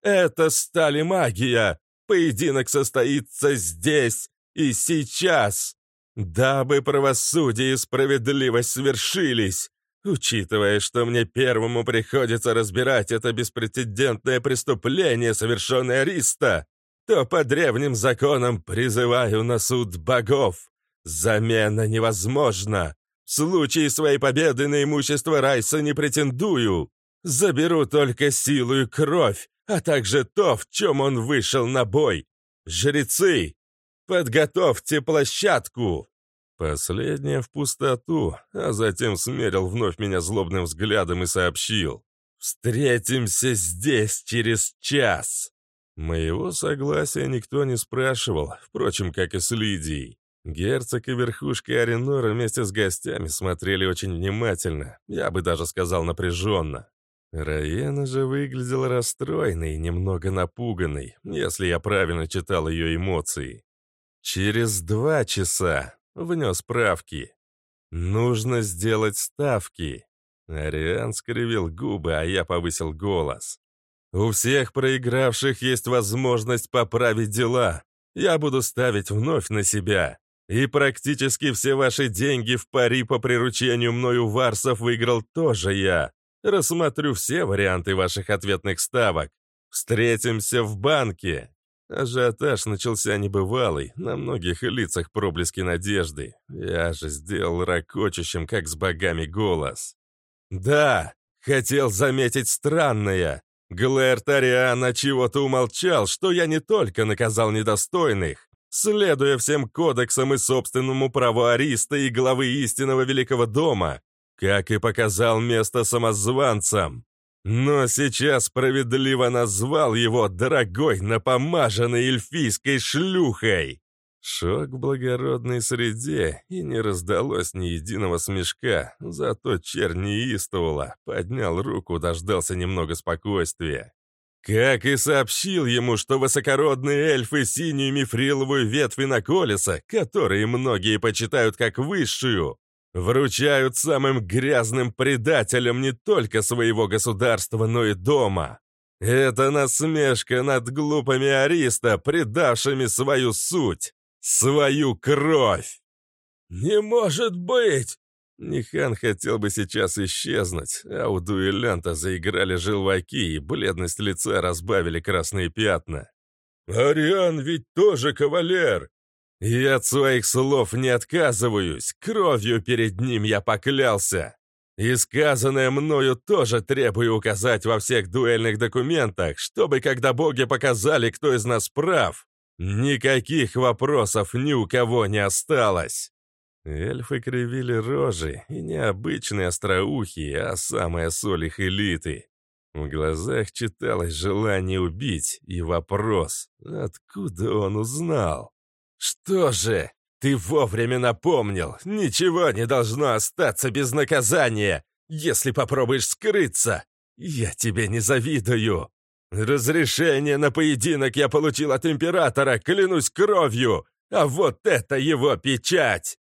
Это стали магия. Поединок состоится здесь и сейчас, дабы правосудие и справедливость свершились. Учитывая, что мне первому приходится разбирать это беспрецедентное преступление, совершенное Ариста, то по древним законам призываю на суд богов. «Замена невозможна! В случае своей победы на имущество Райса не претендую! Заберу только силу и кровь, а также то, в чем он вышел на бой! Жрецы, подготовьте площадку!» Последнее в пустоту, а затем смерил вновь меня злобным взглядом и сообщил. «Встретимся здесь через час!» Моего согласия никто не спрашивал, впрочем, как и с Лидией. Герцог и верхушка Аренора вместе с гостями смотрели очень внимательно, я бы даже сказал напряженно. Раена же выглядела расстроенной и немного напуганной, если я правильно читал ее эмоции. «Через два часа», — внес справки. «Нужно сделать ставки». Ариан скривил губы, а я повысил голос. «У всех проигравших есть возможность поправить дела. Я буду ставить вновь на себя. И практически все ваши деньги в пари по приручению мною варсов выиграл тоже я. Рассмотрю все варианты ваших ответных ставок. Встретимся в банке. Ажиотаж начался небывалый, на многих лицах проблески надежды. Я же сделал ракочущим, как с богами, голос. «Да, хотел заметить странное. Глэр Тариана чего-то умолчал, что я не только наказал недостойных, следуя всем кодексам и собственному праву Ариста и главы истинного Великого Дома, как и показал место самозванцам. Но сейчас справедливо назвал его дорогой напомаженной эльфийской шлюхой. Шок в благородной среде, и не раздалось ни единого смешка, зато чернь неистовала, поднял руку, дождался немного спокойствия. Как и сообщил ему, что высокородные эльфы синюю мифриловую ветвь иноколеса, которые многие почитают как высшую, вручают самым грязным предателям не только своего государства, но и дома. Это насмешка над глупыми ариста, предавшими свою суть свою кровь!» «Не может быть!» Нихан хотел бы сейчас исчезнуть, а у дуэлянта заиграли желваки, и бледность лица разбавили красные пятна. «Ариан ведь тоже кавалер!» «Я от своих слов не отказываюсь, кровью перед ним я поклялся!» И сказанное мною тоже требую указать во всех дуэльных документах, чтобы, когда боги показали, кто из нас прав, Никаких вопросов ни у кого не осталось. Эльфы кривили рожи, и не обычные остроухие, а самая соль их элиты. В глазах читалось желание убить и вопрос, откуда он узнал. «Что же, ты вовремя напомнил, ничего не должно остаться без наказания, если попробуешь скрыться. Я тебе не завидую. «Разрешение на поединок я получил от императора, клянусь кровью! А вот это его печать!»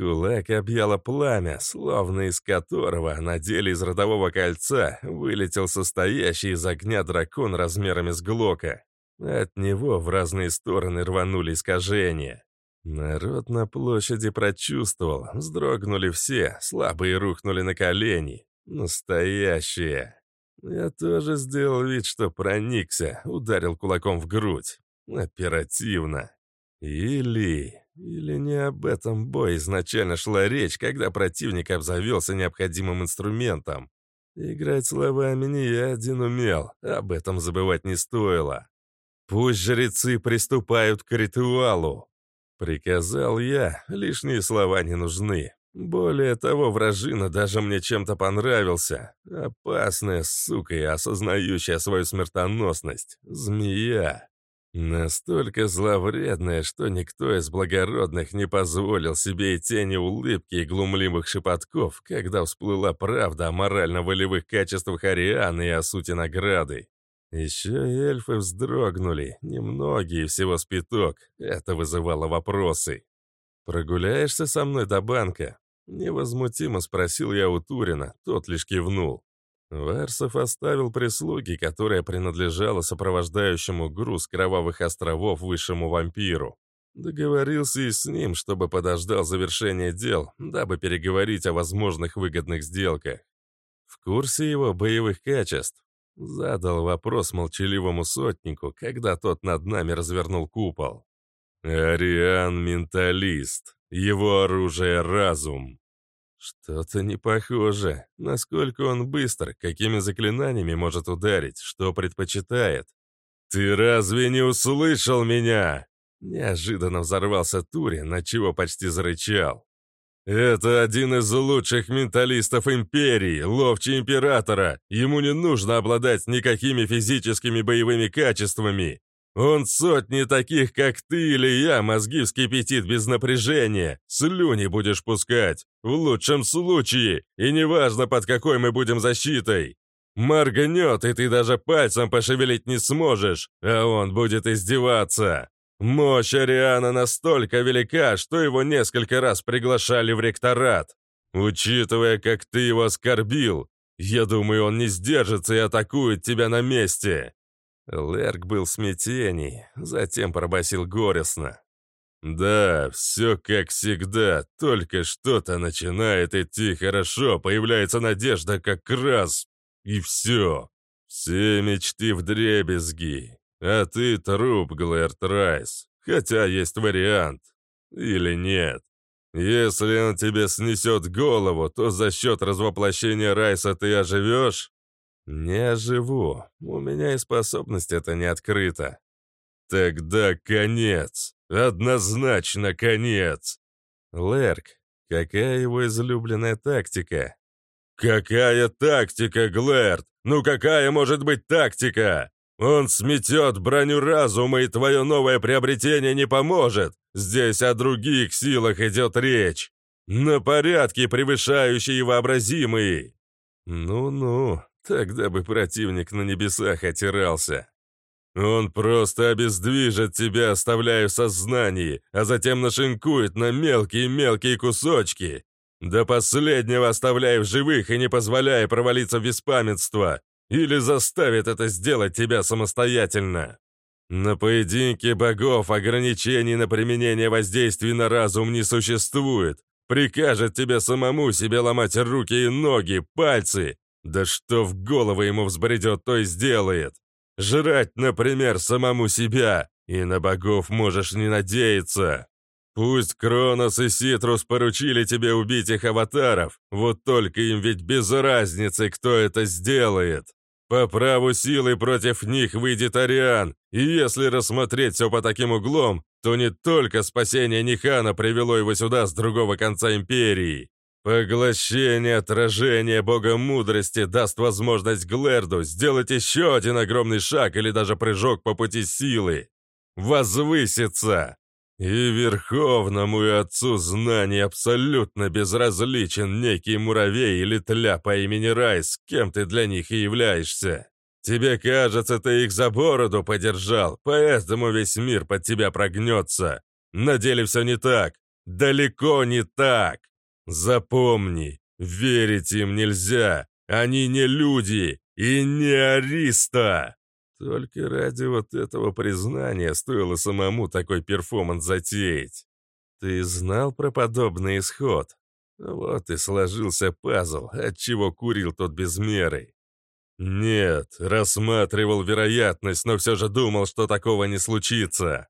Кулак объяло пламя, словно из которого на деле из родового кольца вылетел состоящий из огня дракон размерами с глока. От него в разные стороны рванули искажения. Народ на площади прочувствовал, вздрогнули все, слабые рухнули на колени. Настоящее. Я тоже сделал вид, что проникся, ударил кулаком в грудь. Оперативно. Или... Или не об этом бой изначально шла речь, когда противник обзавелся необходимым инструментом. Играть словами не я один умел, об этом забывать не стоило. Пусть жрецы приступают к ритуалу. Приказал я, лишние слова не нужны. Более того, вражина даже мне чем-то понравился. Опасная сука и осознающая свою смертоносность. Змея. Настолько зловредная, что никто из благородных не позволил себе и тени улыбки и глумливых шепотков, когда всплыла правда о морально-волевых качествах Арианы и о сути награды. Еще эльфы вздрогнули, немногие, всего спиток. Это вызывало вопросы. «Прогуляешься со мной до банка?» Невозмутимо спросил я у Турина, тот лишь кивнул. Варсов оставил прислуги, которая принадлежала сопровождающему груз кровавых островов высшему вампиру. Договорился и с ним, чтобы подождал завершения дел, дабы переговорить о возможных выгодных сделках. В курсе его боевых качеств. Задал вопрос молчаливому сотнику, когда тот над нами развернул купол. «Ариан — менталист. Его оружие — разум». Что-то не похоже. Насколько он быстр, какими заклинаниями может ударить, что предпочитает. «Ты разве не услышал меня?» Неожиданно взорвался Турин, чего почти зарычал. «Это один из лучших менталистов Империи, ловчий Императора. Ему не нужно обладать никакими физическими боевыми качествами. Он сотни таких, как ты или я, мозги вскипятит без напряжения. Слюни будешь пускать. В лучшем случае. И неважно, под какой мы будем защитой. Моргнет, и ты даже пальцем пошевелить не сможешь, а он будет издеваться. Мощь Ариана настолько велика, что его несколько раз приглашали в ректорат. Учитывая, как ты его оскорбил, я думаю, он не сдержится и атакует тебя на месте. Лерк был в смятении, затем пробасил горестно. «Да, все как всегда, только что-то начинает идти хорошо, появляется надежда как раз, и все. Все мечты в дребезги, а ты труп, Глэрт Райс, хотя есть вариант. Или нет. Если он тебе снесет голову, то за счет развоплощения Райса ты оживешь, «Не живу. У меня и способность это не открыта». «Тогда конец. Однозначно конец». «Лерк, какая его излюбленная тактика?» «Какая тактика, Глэрд? Ну какая может быть тактика? Он сметет броню разума, и твое новое приобретение не поможет. Здесь о других силах идет речь. На порядке, превышающие вообразимые. Ну-ну, тогда бы противник на небесах отирался. Он просто обездвижит тебя, оставляя в сознании, а затем нашинкует на мелкие-мелкие кусочки. До последнего оставляя в живых и не позволяя провалиться в беспамятство. Или заставит это сделать тебя самостоятельно. На поединке богов ограничений на применение воздействий на разум не существует. Прикажет тебе самому себе ломать руки и ноги, пальцы. Да что в голову ему взбредет, то и сделает. Жрать, например, самому себя, и на богов можешь не надеяться. Пусть Кронос и Ситрус поручили тебе убить их аватаров, вот только им ведь без разницы, кто это сделает. По праву силы против них выйдет Ариан, и если рассмотреть все по таким углом, то не только спасение Нихана привело его сюда с другого конца Империи. Поглощение отражения Бога Мудрости даст возможность Глэрду сделать еще один огромный шаг или даже прыжок по пути силы. Возвыситься. И Верховному и Отцу знаний абсолютно безразличен некий муравей или тля по имени Райс, кем ты для них и являешься. Тебе кажется, ты их за бороду подержал, поэтому весь мир под тебя прогнется. На деле все не так. Далеко не так. Запомни, верить им нельзя. Они не люди и не Ариста. Только ради вот этого признания стоило самому такой перформанс затеять. Ты знал про подобный исход? Вот и сложился пазл, отчего курил тот без меры. Нет, рассматривал вероятность, но все же думал, что такого не случится.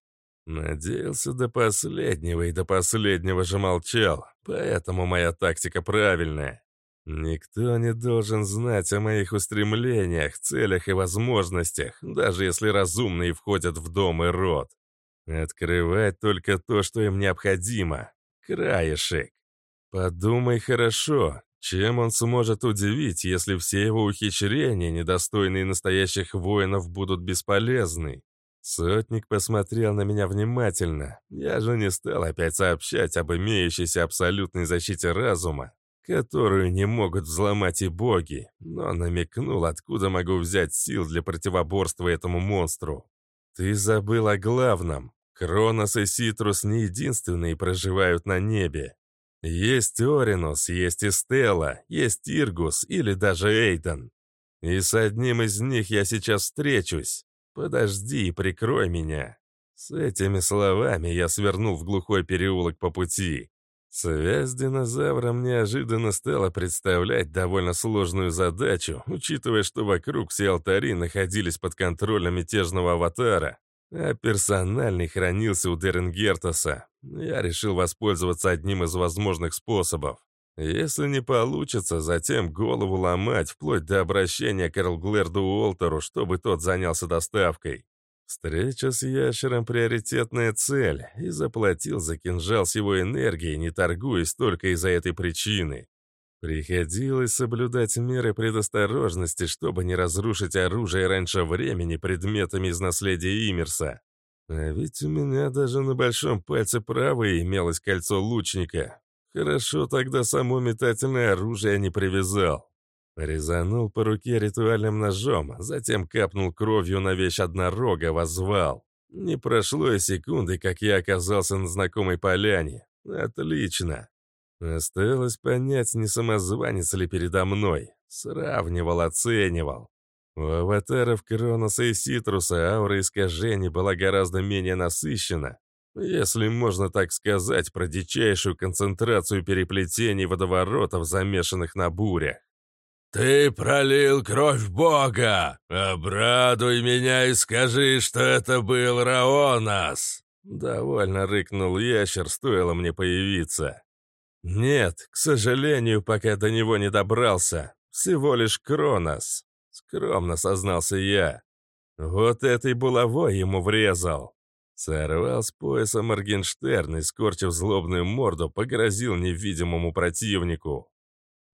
Надеялся до последнего и до последнего же молчал, поэтому моя тактика правильная. Никто не должен знать о моих устремлениях, целях и возможностях, даже если разумные входят в дом и род. Открывать только то, что им необходимо. Краешек. Подумай хорошо, чем он сможет удивить, если все его ухищрения, недостойные настоящих воинов, будут бесполезны? Сотник посмотрел на меня внимательно. Я же не стал опять сообщать об имеющейся абсолютной защите разума, которую не могут взломать и боги, но намекнул, откуда могу взять сил для противоборства этому монстру. Ты забыл о главном. Кронос и Ситрус не единственные проживают на небе. Есть Оринус, есть Истела, есть Иргус или даже Эйден. И с одним из них я сейчас встречусь. Подожди и прикрой меня. С этими словами я свернул в глухой переулок по пути. Связь с динозавром неожиданно стала представлять довольно сложную задачу, учитывая, что вокруг все алтари находились под контролем мятежного аватара, а персональный хранился у Деренгертоса. Я решил воспользоваться одним из возможных способов. Если не получится, затем голову ломать, вплоть до обращения к Эрлглэрду Уолтеру, чтобы тот занялся доставкой. Встреча с ящером — приоритетная цель, и заплатил за кинжал с его энергией, не торгуясь только из-за этой причины. Приходилось соблюдать меры предосторожности, чтобы не разрушить оружие раньше времени предметами из наследия Имерса. А ведь у меня даже на большом пальце правой имелось кольцо лучника. Хорошо тогда само метательное оружие не привязал. Резанул по руке ритуальным ножом, затем капнул кровью на вещь однорога, возвал. Не прошло и секунды, как я оказался на знакомой поляне. Отлично. Осталось понять, не самозванец ли передо мной. Сравнивал, оценивал. У аватаров Кроноса и Ситруса аура искажений была гораздо менее насыщена, если можно так сказать, про дичайшую концентрацию переплетений водоворотов, замешанных на бурях. «Ты пролил кровь Бога! Обрадуй меня и скажи, что это был Раонас!» Довольно рыкнул ящер, стоило мне появиться. «Нет, к сожалению, пока до него не добрался. Всего лишь Кронос», — скромно сознался я. «Вот этой булавой ему врезал». Сорвал с пояса Моргенштерн и, скорчив злобную морду, погрозил невидимому противнику.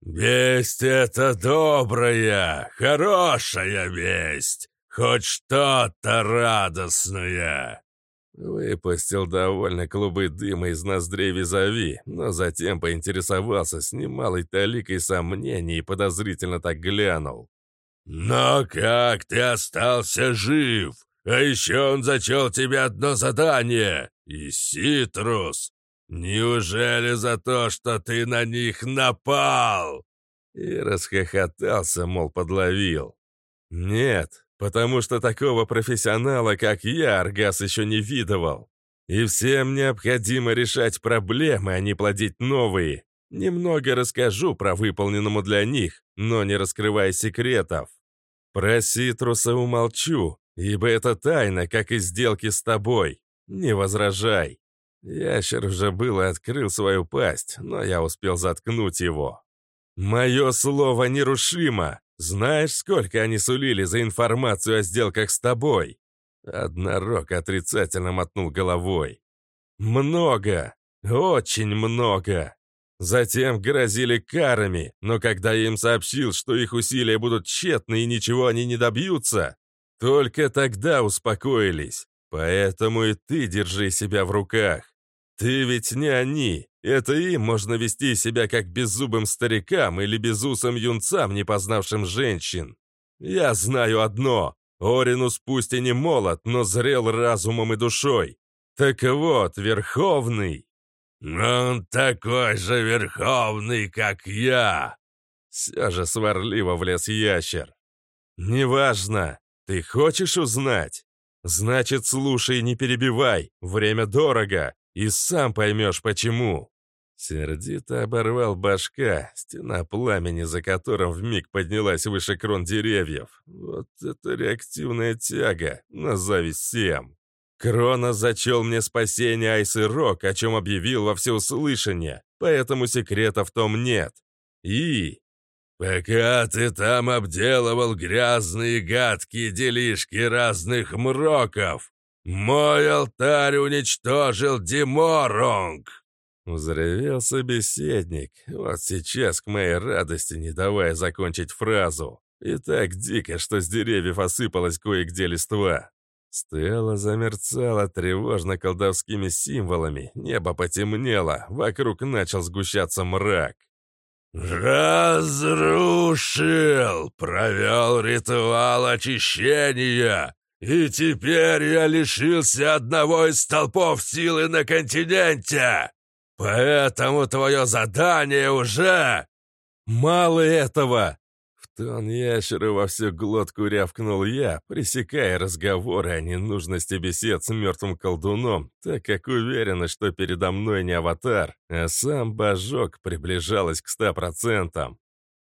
«Весть — это добрая, хорошая весть! Хоть что-то радостное!» Выпустил довольно клубы дыма из ноздрей визави, но затем поинтересовался с немалой таликой сомнений и подозрительно так глянул. «Но как ты остался жив? А еще он зачел тебе одно задание. И Ситрус. Неужели за то, что ты на них напал?» И расхохотался, мол, подловил. «Нет, потому что такого профессионала, как я, Аргас еще не видывал. И всем необходимо решать проблемы, а не плодить новые. Немного расскажу про выполненному для них, но не раскрывая секретов. Про Ситруса умолчу, ибо это тайна, как и сделки с тобой. Не возражай. Ящер уже было открыл свою пасть, но я успел заткнуть его. Мое слово нерушимо. Знаешь, сколько они сулили за информацию о сделках с тобой?» Однорог отрицательно мотнул головой. «Много! Очень много!» Затем грозили карами, но когда я им сообщил, что их усилия будут тщетны и ничего они не добьются, только тогда успокоились. Поэтому и ты держи себя в руках. Ты ведь не они, это им можно вести себя как беззубым старикам или безусым юнцам, не познавшим женщин. Я знаю одно. Оринус пусть и не молод, но зрел разумом и душой. Так вот, Верховный... «Он такой же Верховный, как я!» Все же сварливо влез ящер. «Неважно. Ты хочешь узнать? Значит, слушай и не перебивай. Время дорого. И сам поймешь, почему». Сердито оборвал башка, стена пламени, за которым вмиг поднялась выше крон деревьев. Вот это реактивная тяга, на зависть всем. Крона зачел мне спасение Айсы Рок, о чем объявил во всеуслышание, поэтому секрета в том нет. И... «Пока ты там обделывал грязные гадкие делишки разных мроков, мой алтарь уничтожил Диморонг!» Взревел собеседник, вот сейчас, к моей радости, не давая закончить фразу. И так дико, что с деревьев осыпалась кое-где листва. Стелла замерцала тревожно колдовскими символами, небо потемнело, вокруг начал сгущаться мрак. «Разрушил! Провел ритуал очищения! И теперь я лишился одного из столпов силы на континенте!» Поэтому твое задание уже...» «Мало этого!» Тон ящера во всю глотку рявкнул я, пресекая разговоры о ненужности бесед с мертвым колдуном, так как уверена, что передо мной не аватар, а сам божок приближалась к ста процентам.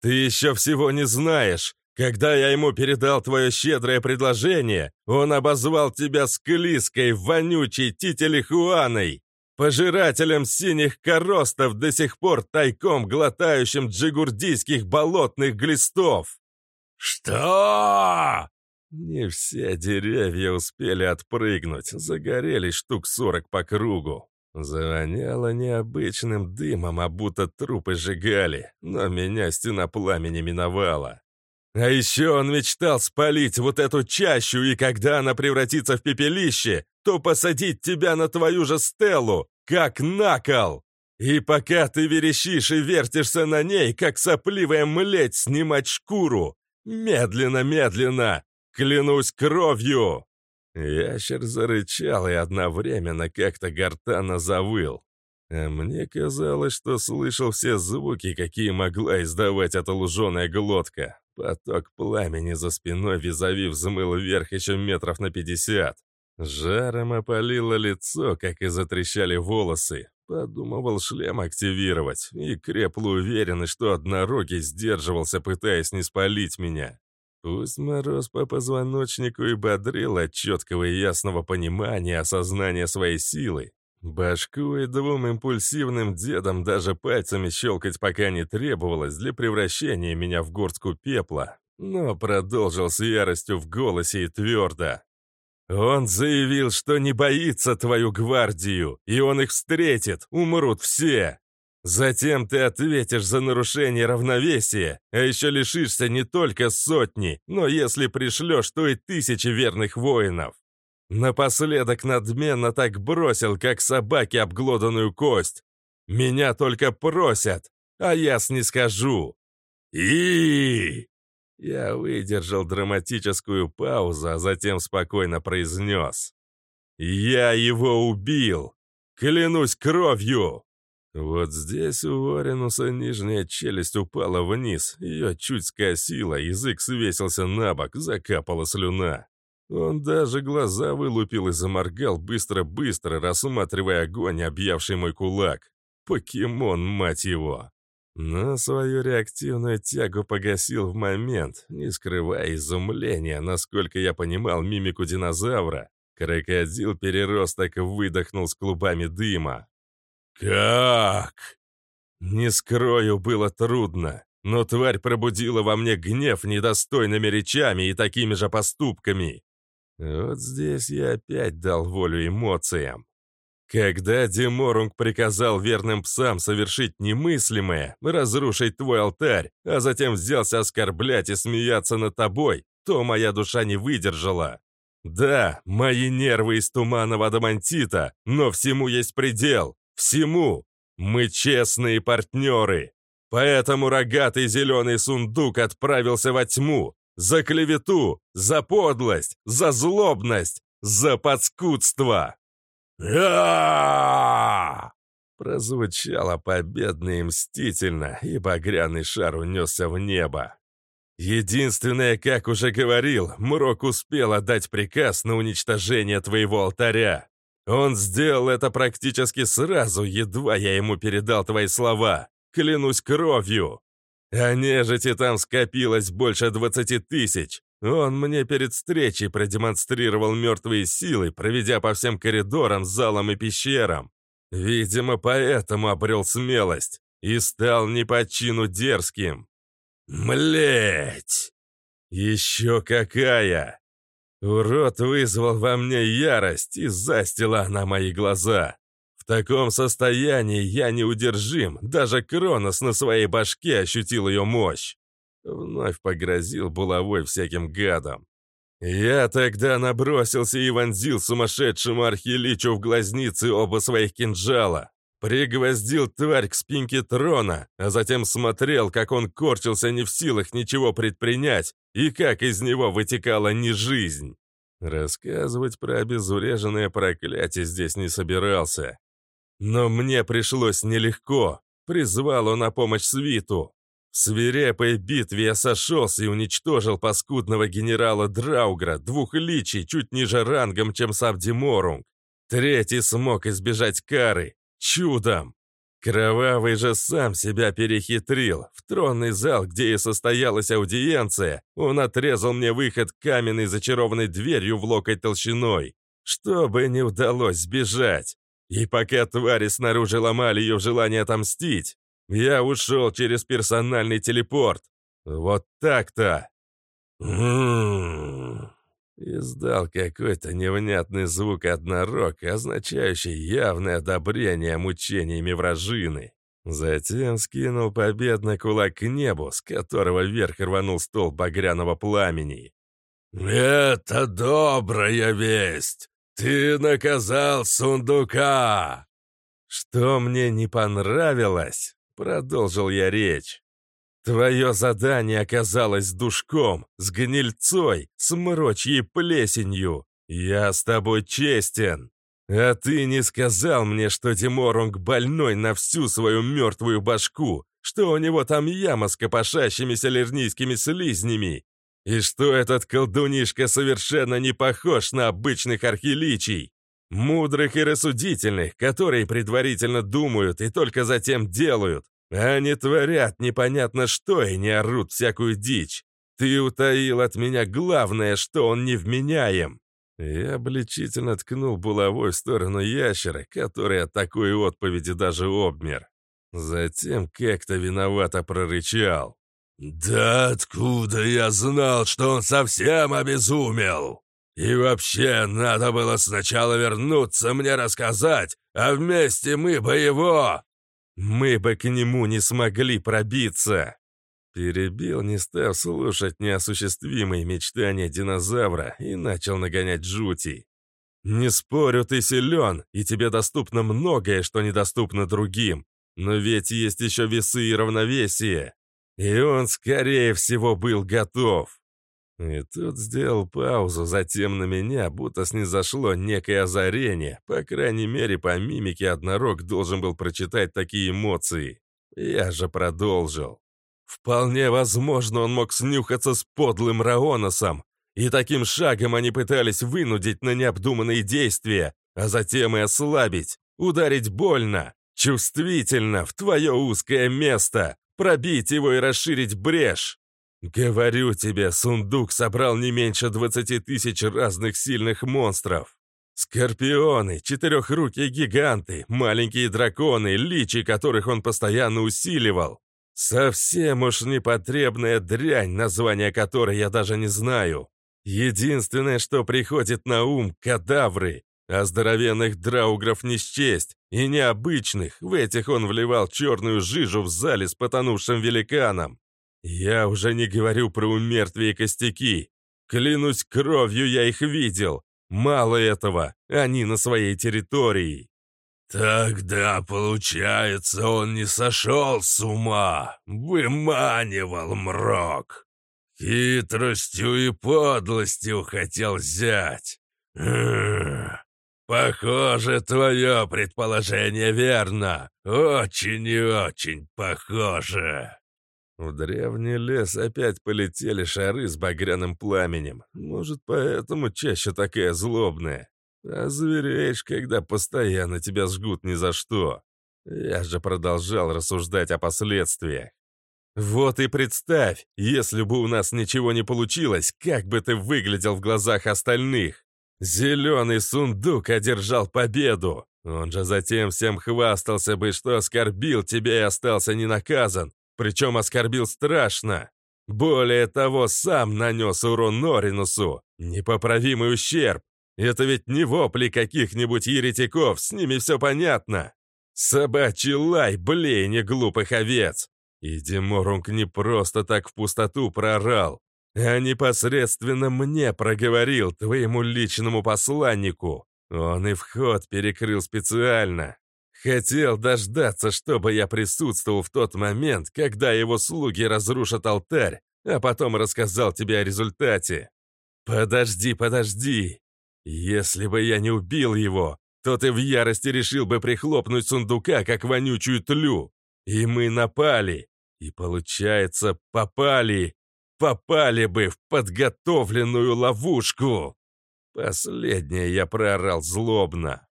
«Ты еще всего не знаешь!» Когда я ему передал твое щедрое предложение, он обозвал тебя склизкой, вонючей тителихуаной пожирателем синих коростов, до сих пор тайком глотающим джигурдийских болотных глистов. «Что?» Не все деревья успели отпрыгнуть, загорелись штук сорок по кругу. Завоняло необычным дымом, а будто трупы сжигали, но меня стена пламени миновала. А еще он мечтал спалить вот эту чащу, и когда она превратится в пепелище, то посадить тебя на твою же стелу, как на кол. И пока ты верещишь и вертишься на ней, как сопливая млеть снимать шкуру, медленно-медленно, клянусь кровью!» Ящер зарычал и одновременно как-то гортанно завыл. А мне казалось, что слышал все звуки, какие могла издавать эта луженая глотка. Поток пламени за спиной визави взмыл вверх еще метров на пятьдесят. Жаром опалило лицо, как и затрещали волосы. Подумывал шлем активировать, и крепло уверенный, что однорогий сдерживался, пытаясь не спалить меня. Пусть мороз по позвоночнику и бодрил от четкого и ясного понимания осознания своей силы, Башку и двум импульсивным дедам даже пальцами щелкать пока не требовалось для превращения меня в горстку пепла, но продолжил с яростью в голосе и твердо. «Он заявил, что не боится твою гвардию, и он их встретит, умрут все. Затем ты ответишь за нарушение равновесия, а еще лишишься не только сотни, но если пришлешь, то и тысячи верных воинов. Напоследок надменно так бросил, как собаке обглоданную кость. Меня только просят, а я снискажу. И Я выдержал драматическую паузу, а затем спокойно произнес. «Я его убил! Клянусь кровью!» Вот здесь у Варенуса нижняя челюсть упала вниз, ее чуть скосило, язык свесился на бок, закапала слюна. Он даже глаза вылупил и заморгал быстро-быстро, рассматривая огонь, объявший мой кулак. Покемон, мать его! Но свою реактивную тягу погасил в момент, не скрывая изумления, насколько я понимал мимику динозавра. Крокодил-переросток выдохнул с клубами дыма. «Как?» Не скрою, было трудно, но тварь пробудила во мне гнев недостойными речами и такими же поступками. Вот здесь я опять дал волю эмоциям. Когда Деморунг приказал верным псам совершить немыслимое, разрушить твой алтарь, а затем взялся оскорблять и смеяться над тобой, то моя душа не выдержала. Да, мои нервы из туманного адамантита, но всему есть предел. Всему! Мы честные партнеры! Поэтому рогатый зеленый сундук отправился во тьму. За клевету, за подлость, за злобность, за подскудство. А Прозвучало победно и мстительно, и багряный шар унесся в небо. Единственное, как уже говорил, Мрок успел отдать приказ на уничтожение твоего алтаря. Он сделал это практически сразу, едва я ему передал твои слова. Клянусь кровью. А нежити там скопилось больше двадцати тысяч. Он мне перед встречей продемонстрировал мертвые силы, проведя по всем коридорам, залам и пещерам. Видимо, поэтому обрел смелость и стал не по чину дерзким. Млеть! Еще какая! Урод вызвал во мне ярость и застила на мои глаза. В таком состоянии я неудержим, даже Кронос на своей башке ощутил ее мощь. Вновь погрозил булавой всяким гадом. Я тогда набросился и вонзил сумасшедшему архиличу в глазницы оба своих кинжала. Пригвоздил тварь к спинке трона, а затем смотрел, как он корчился не в силах ничего предпринять, и как из него вытекала не жизнь. Рассказывать про обезвреженное проклятие здесь не собирался. Но мне пришлось нелегко. Призвал он на помощь свиту. В свирепой битве я сошелся и уничтожил паскудного генерала Драугра, двух личий, чуть ниже рангом, чем сам Диморунг. Третий смог избежать кары. Чудом. Кровавый же сам себя перехитрил. В тронный зал, где и состоялась аудиенция, он отрезал мне выход каменной зачарованной дверью в локоть толщиной, чтобы не удалось сбежать. И пока твари снаружи ломали ее в желании отомстить, я ушел через персональный телепорт. Вот так-то. Ммм... Издал какой-то невнятный звук однорог, означающий явное одобрение мучениями вражины. Затем скинул победный кулак к небу, с которого вверх рванул стол багряного пламени. «Это добрая весть! Ты наказал сундука!» «Что мне не понравилось?» — продолжил я речь. Твое задание оказалось душком, с гнильцой, с мрочьей плесенью. Я с тобой честен. А ты не сказал мне, что Тиморонг больной на всю свою мертвую башку, что у него там яма с копошащимися лирнийскими слизнями, и что этот колдунишка совершенно не похож на обычных архиличий, мудрых и рассудительных, которые предварительно думают и только затем делают, они творят непонятно что и не орут всякую дичь. Ты утаил от меня главное, что он невменяем. Я обличительно ткнул булавой в сторону ящера, который от такой отповеди даже обмер. Затем как-то виновато прорычал. «Да откуда я знал, что он совсем обезумел? И вообще, надо было сначала вернуться мне рассказать, а вместе мы бы его...» мы бы к нему не смогли пробиться. Перебил, не став слушать неосуществимые мечтания динозавра и начал нагонять жути. «Не спорю, ты силен, и тебе доступно многое, что недоступно другим. Но ведь есть еще весы и равновесие. И он, скорее всего, был готов». И тут сделал паузу, затем на меня будто снизошло некое озарение. По крайней мере, по мимике однорог должен был прочитать такие эмоции. Я же продолжил. Вполне возможно, он мог снюхаться с подлым Раоносом, и таким шагом они пытались вынудить на необдуманные действия, а затем и ослабить, ударить больно, чувствительно, в твое узкое место, пробить его и расширить брешь. Говорю тебе, сундук собрал не меньше 20 тысяч разных сильных монстров. Скорпионы, четырехрукие гиганты, маленькие драконы, личи которых он постоянно усиливал. Совсем уж непотребная дрянь, название которой я даже не знаю. Единственное, что приходит на ум — кадавры. А здоровенных драугров не счесть. И необычных, в этих он вливал черную жижу в зале с потонувшим великаном. Я уже не говорю про умертвие костяки. Клянусь кровью, я их видел. Мало этого, они на своей территории. «Тогда, получается, он не сошел с ума, выманивал мрок. Хитростью и подлостью хотел взять. Похоже, твое предположение верно. Очень и очень похоже». В древний лес опять полетели шары с багряным пламенем. Может, поэтому чаще такая злобная. А звереешь, когда постоянно тебя жгут ни за что. Я же продолжал рассуждать о последствиях. Вот и представь, если бы у нас ничего не получилось, как бы ты выглядел в глазах остальных. Зеленый сундук одержал победу. Он же затем всем хвастался бы, что оскорбил тебя и остался ненаказан. Причем оскорбил страшно. Более того, сам нанес урон Норинусу. Непоправимый ущерб. Это ведь не вопли каких-нибудь еретиков, с ними все понятно. Собачий лай, блеяние глупых овец. И Деморунг не просто так в пустоту прорал, а непосредственно мне проговорил, твоему личному посланнику. Он и вход перекрыл специально. Хотел дождаться, чтобы я присутствовал в тот момент, когда его слуги разрушат алтарь, а потом рассказал тебе о результате. Подожди, подожди. Если бы я не убил его, то ты в ярости решил бы прихлопнуть сундука, как вонючую тлю. И мы напали. И, получается, попали. Попали бы в подготовленную ловушку. Последнее я проорал злобно.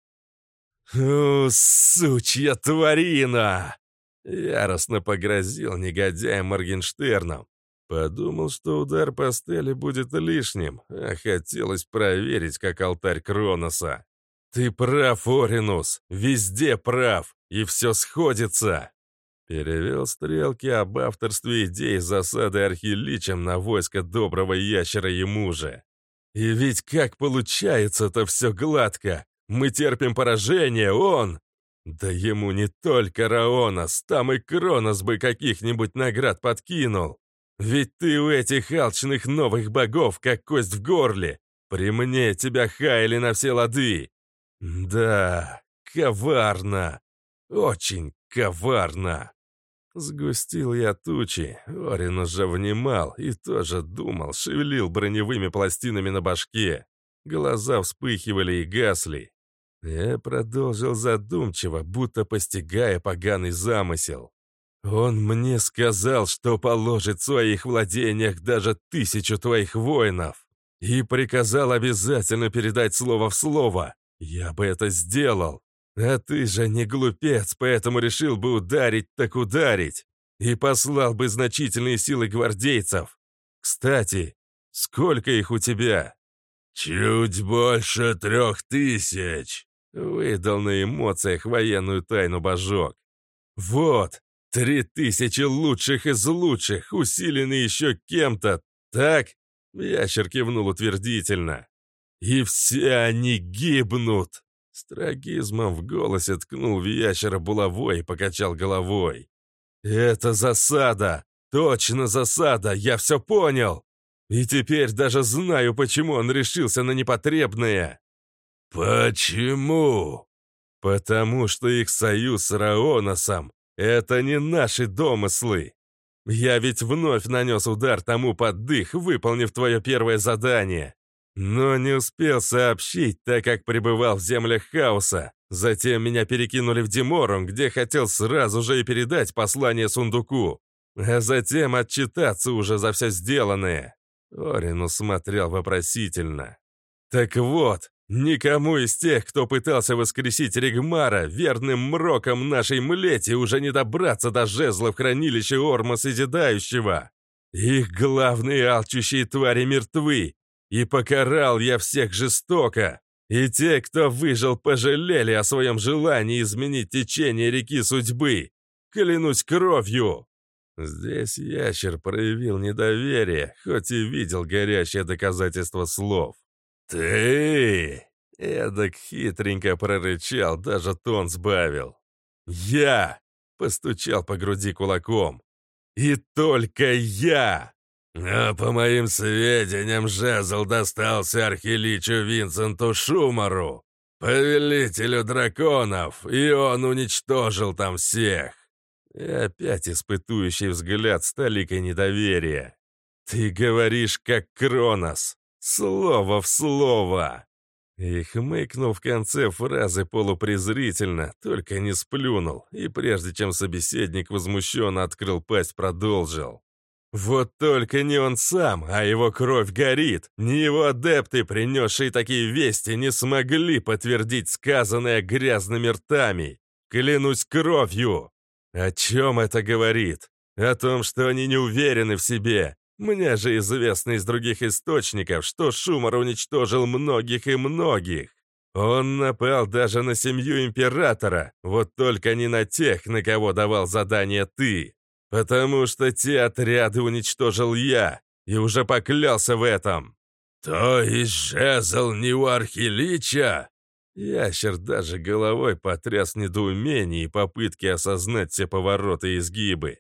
«У, сучья тварина!» Яростно погрозил негодяем Моргенштерном. Подумал, что удар по стеле будет лишним, а хотелось проверить, как алтарь Кроноса. «Ты прав, Оринус, везде прав, и все сходится!» Перевел стрелки об авторстве идей засады архиличем на войско доброго ящера ему же. И ведь как получается-то все гладко! Мы терпим поражение, он... Да ему не только Раонос, там и Кронос бы каких-нибудь наград подкинул. Ведь ты у этих алчных новых богов, как кость в горле. При мне тебя хаяли на все лады. Да, коварно. Очень коварно. Сгустил я тучи, Орин уже внимал и тоже думал, шевелил броневыми пластинами на башке. Глаза вспыхивали и гасли. Я продолжил задумчиво, будто постигая поганый замысел. Он мне сказал, что положит в своих владениях даже тысячу твоих воинов. И приказал обязательно передать слово в слово. Я бы это сделал. А ты же не глупец, поэтому решил бы ударить так ударить. И послал бы значительные силы гвардейцев. Кстати, сколько их у тебя? Чуть больше трех тысяч. Выдал на эмоциях военную тайну божок. Вот, Три тысячи лучших из лучших, усилены еще кем-то, так?» Ящер кивнул утвердительно. «И все они гибнут!» С трагизмом в голосе ткнул в ящера булавой и покачал головой. «Это засада! Точно засада! Я все понял! И теперь даже знаю, почему он решился на непотребное!» «Почему?» «Потому что их союз с Раоносом — это не наши домыслы. Я ведь вновь нанес удар тому под дых, выполнив твое первое задание. Но не успел сообщить, так как пребывал в землях хаоса. Затем меня перекинули в Диморум, где хотел сразу же и передать послание сундуку. А затем отчитаться уже за все сделанное. Орин усмотрел вопросительно. Так вот, никому из тех, кто пытался воскресить Ригмара, верным мроком нашей млети уже не добраться до жезлов хранилища Орма Созидающего. Их главные алчущие твари мертвы, и покарал я всех жестоко. И те, кто выжил, пожалели о своем желании изменить течение реки судьбы. Клянусь кровью!» Здесь ящер проявил недоверие, хоть и видел горящее доказательство слов. «Ты!» — эдак хитренько прорычал, даже тон сбавил. «Я!» — постучал по груди кулаком. «И только я!» «А по моим сведениям, жезл достался архиличу Винсенту Шумару, повелителю драконов, и он уничтожил там всех». И опять испытующий взгляд с недоверия. «Ты говоришь, как Кронос, слово в слово!» И хмыкнул в конце фразы полупрезрительно, только не сплюнул, и прежде чем собеседник возмущенно открыл пасть, продолжил. Вот только не он сам, а его кровь горит. Ни его адепты, принесшие такие вести, не смогли подтвердить сказанное грязными ртами. Клянусь кровью. О чем это говорит? О том, что они не уверены в себе. Мне же известно из других источников, что Шумар уничтожил многих и многих. Он напал даже на семью императора, вот только не на тех, на кого давал задание ты. Потому что те отряды уничтожил я и уже поклялся в этом. То есть жезл не у Архилича? Ящер даже головой потряс в недоумении и попытки осознать все повороты и изгибы.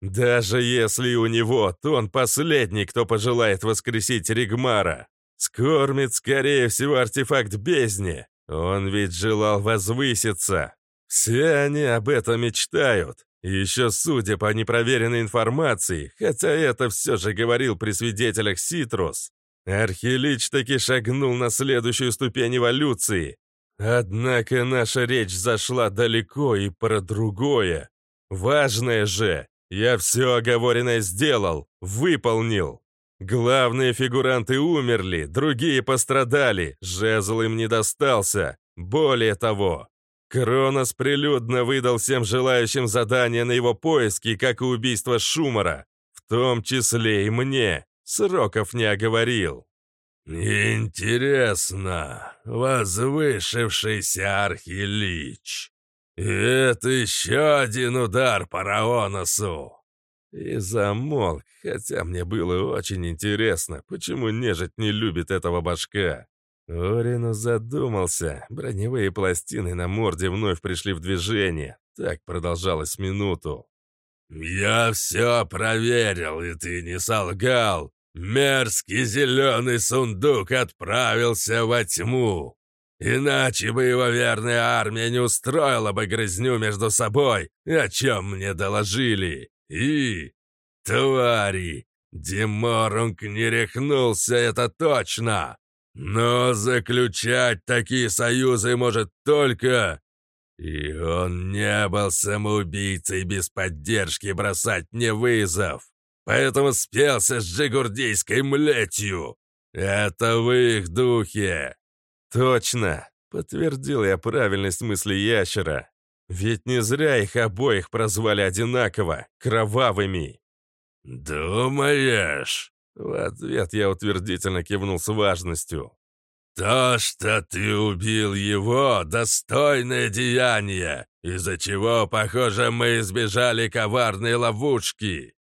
Даже если у него, то он последний, кто пожелает воскресить Ригмара. Скормит, скорее всего, артефакт бездни. Он ведь желал возвыситься. Все они об этом мечтают. Еще судя по непроверенной информации, хотя это все же говорил при свидетелях Ситрус, Архилич таки шагнул на следующую ступень эволюции. Однако наша речь зашла далеко и про другое. Важное же, я все оговоренное сделал, выполнил. Главные фигуранты умерли, другие пострадали, жезл им не достался. Более того, Кронос прилюдно выдал всем желающим задание на его поиски, как и убийство Шумара, в том числе и мне. Сроков не оговорил. «Интересно, возвышившийся архилич. это еще один удар по Раоносу!» И замолк, хотя мне было очень интересно, почему нежить не любит этого башка. Орину задумался. Броневые пластины на морде вновь пришли в движение. Так продолжалось минуту. «Я все проверил, и ты не солгал. Мерзкий зеленый сундук отправился во тьму. Иначе бы его верная армия не устроила бы грызню между собой, о чем мне доложили. И... Твари! Диморунг не рехнулся, это точно! Но заключать такие союзы может только... И он не был самоубийцей без поддержки бросать мне вызов. Поэтому спелся с джигурдейской млетью. Это в их духе. Точно, подтвердил я правильность мысли ящера. Ведь не зря их обоих прозвали одинаково, кровавыми. «Думаешь?» В ответ я утвердительно кивнул с важностью. «То, что ты убил его, достойное деяние, из-за чего, похоже, мы избежали коварной ловушки».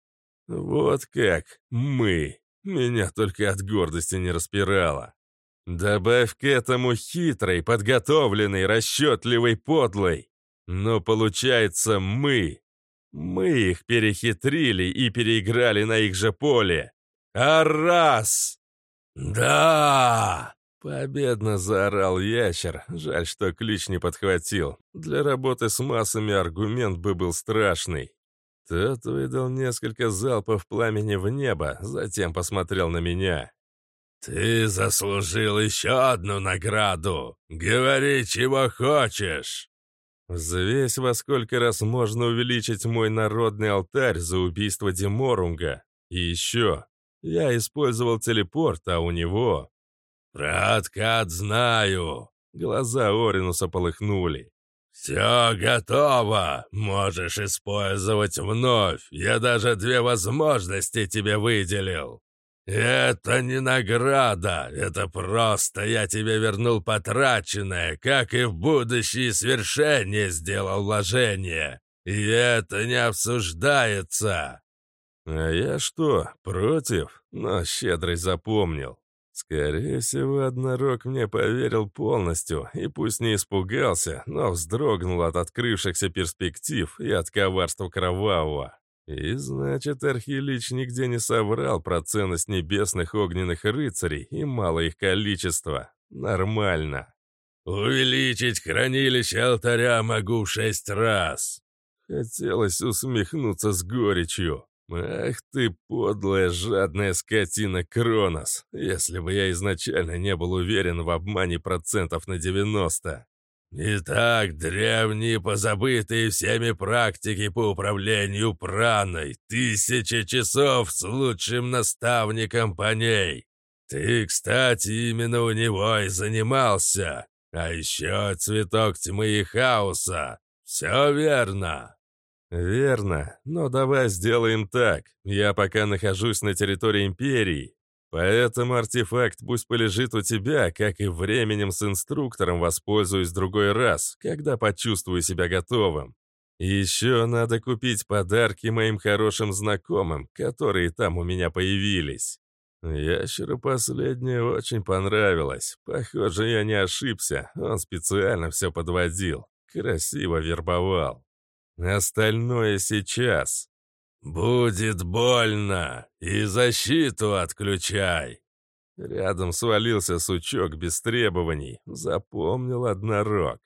«Вот как мы. Меня только от гордости не распирало. Добавь к этому хитрый, подготовленный, расчетливый, подлый. Но получается мы. Мы их перехитрили и переиграли на их же поле. А раз! Да! Победно заорал ящер. Жаль, что клич не подхватил. Для работы с массами аргумент бы был страшный. Тот выдал несколько залпов пламени в небо, затем посмотрел на меня. «Ты заслужил еще одну награду! Говори, чего хочешь!» Взвесь, во сколько раз можно увеличить мой народный алтарь за убийство Деморунга. И еще, я использовал телепорт, а у него... «Про откат знаю!» Глаза Оринуса полыхнули. «Все готово! Можешь использовать вновь! Я даже две возможности тебе выделил!» «Это не награда, это просто я тебе вернул потраченное, как и в будущее свершение сделал вложение. И это не обсуждается». «А я что, против?» Но щедрый запомнил. Скорее всего, однорог мне поверил полностью, и пусть не испугался, но вздрогнул от открывшихся перспектив и от коварства кровавого. И значит, Архилич нигде не соврал про ценность небесных огненных рыцарей и мало их количество. Нормально. «Увеличить хранилище алтаря могу шесть раз!» Хотелось усмехнуться с горечью. «Ах ты, подлая, жадная скотина Кронос! Если бы я изначально не был уверен в обмане процентов на 90!» Итак, древние, позабытые всеми практики по управлению праной, тысячи часов с лучшим наставником по ней. Ты, кстати, именно у него и занимался. А еще цветок тьмы и хаоса. Все верно?» «Верно, но давай сделаем так. Я пока нахожусь на территории Империи, Поэтому артефакт пусть полежит у тебя, как и временем с инструктором воспользуюсь другой раз, когда почувствую себя готовым. Еще надо купить подарки моим хорошим знакомым, которые там у меня появились. Ящеру последнее очень понравилось. Похоже, я не ошибся, он специально все подводил. Красиво вербовал. Остальное сейчас. «Будет больно! И защиту отключай!» Рядом свалился сучок без требований. Запомнил однорог.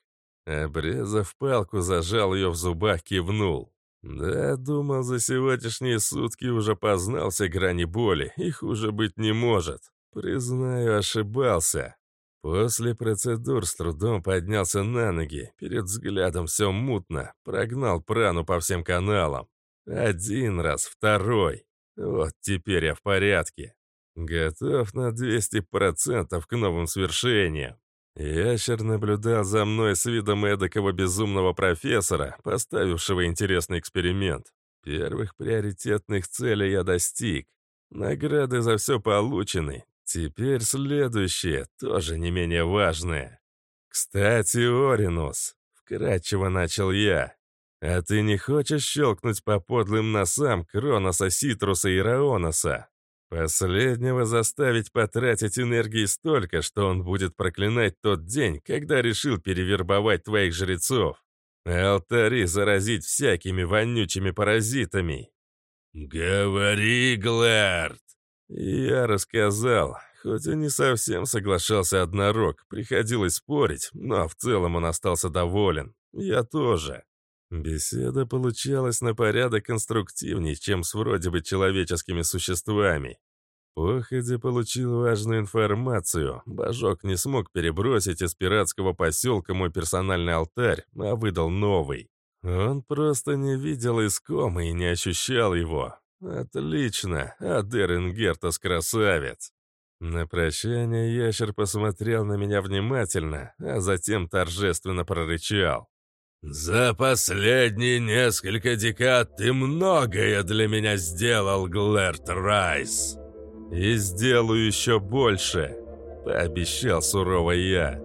Обрезав палку, зажал ее в зубах, кивнул. Да, думал, за сегодняшние сутки уже познал все грани боли, и хуже быть не может. Признаю, ошибался. После процедур с трудом поднялся на ноги, перед взглядом все мутно, прогнал прану по всем каналам. Один раз, второй. Вот теперь я в порядке. Готов на 200% к новым свершениям. Ящер наблюдал за мной с видом эдакого безумного профессора, поставившего интересный эксперимент. Первых приоритетных целей я достиг. Награды за все получены. Теперь следующее, тоже не менее важное. Кстати, Оринус, вкратчиво начал я. «А ты не хочешь щелкнуть по подлым носам Кроноса, Ситруса и Раоноса? Последнего заставить потратить энергии столько, что он будет проклинать тот день, когда решил перевербовать твоих жрецов. алтари заразить всякими вонючими паразитами». «Говори, Глэрд!» Я рассказал, хоть и не совсем соглашался однорог, приходилось спорить, но в целом он остался доволен. Я тоже. Беседа получалась на порядок конструктивнее, чем с вроде бы человеческими существами. Походе получил важную информацию. Божок не смог перебросить из пиратского поселка мой персональный алтарь, а выдал новый. Он просто не видел искома и не ощущал его. Отлично, а Деренгертас красавец. На прощание ящер посмотрел на меня внимательно, а затем торжественно прорычал. «За последние несколько декад ты многое для меня сделал, Глэрт Райс!» «И сделаю еще больше», — пообещал сурово я.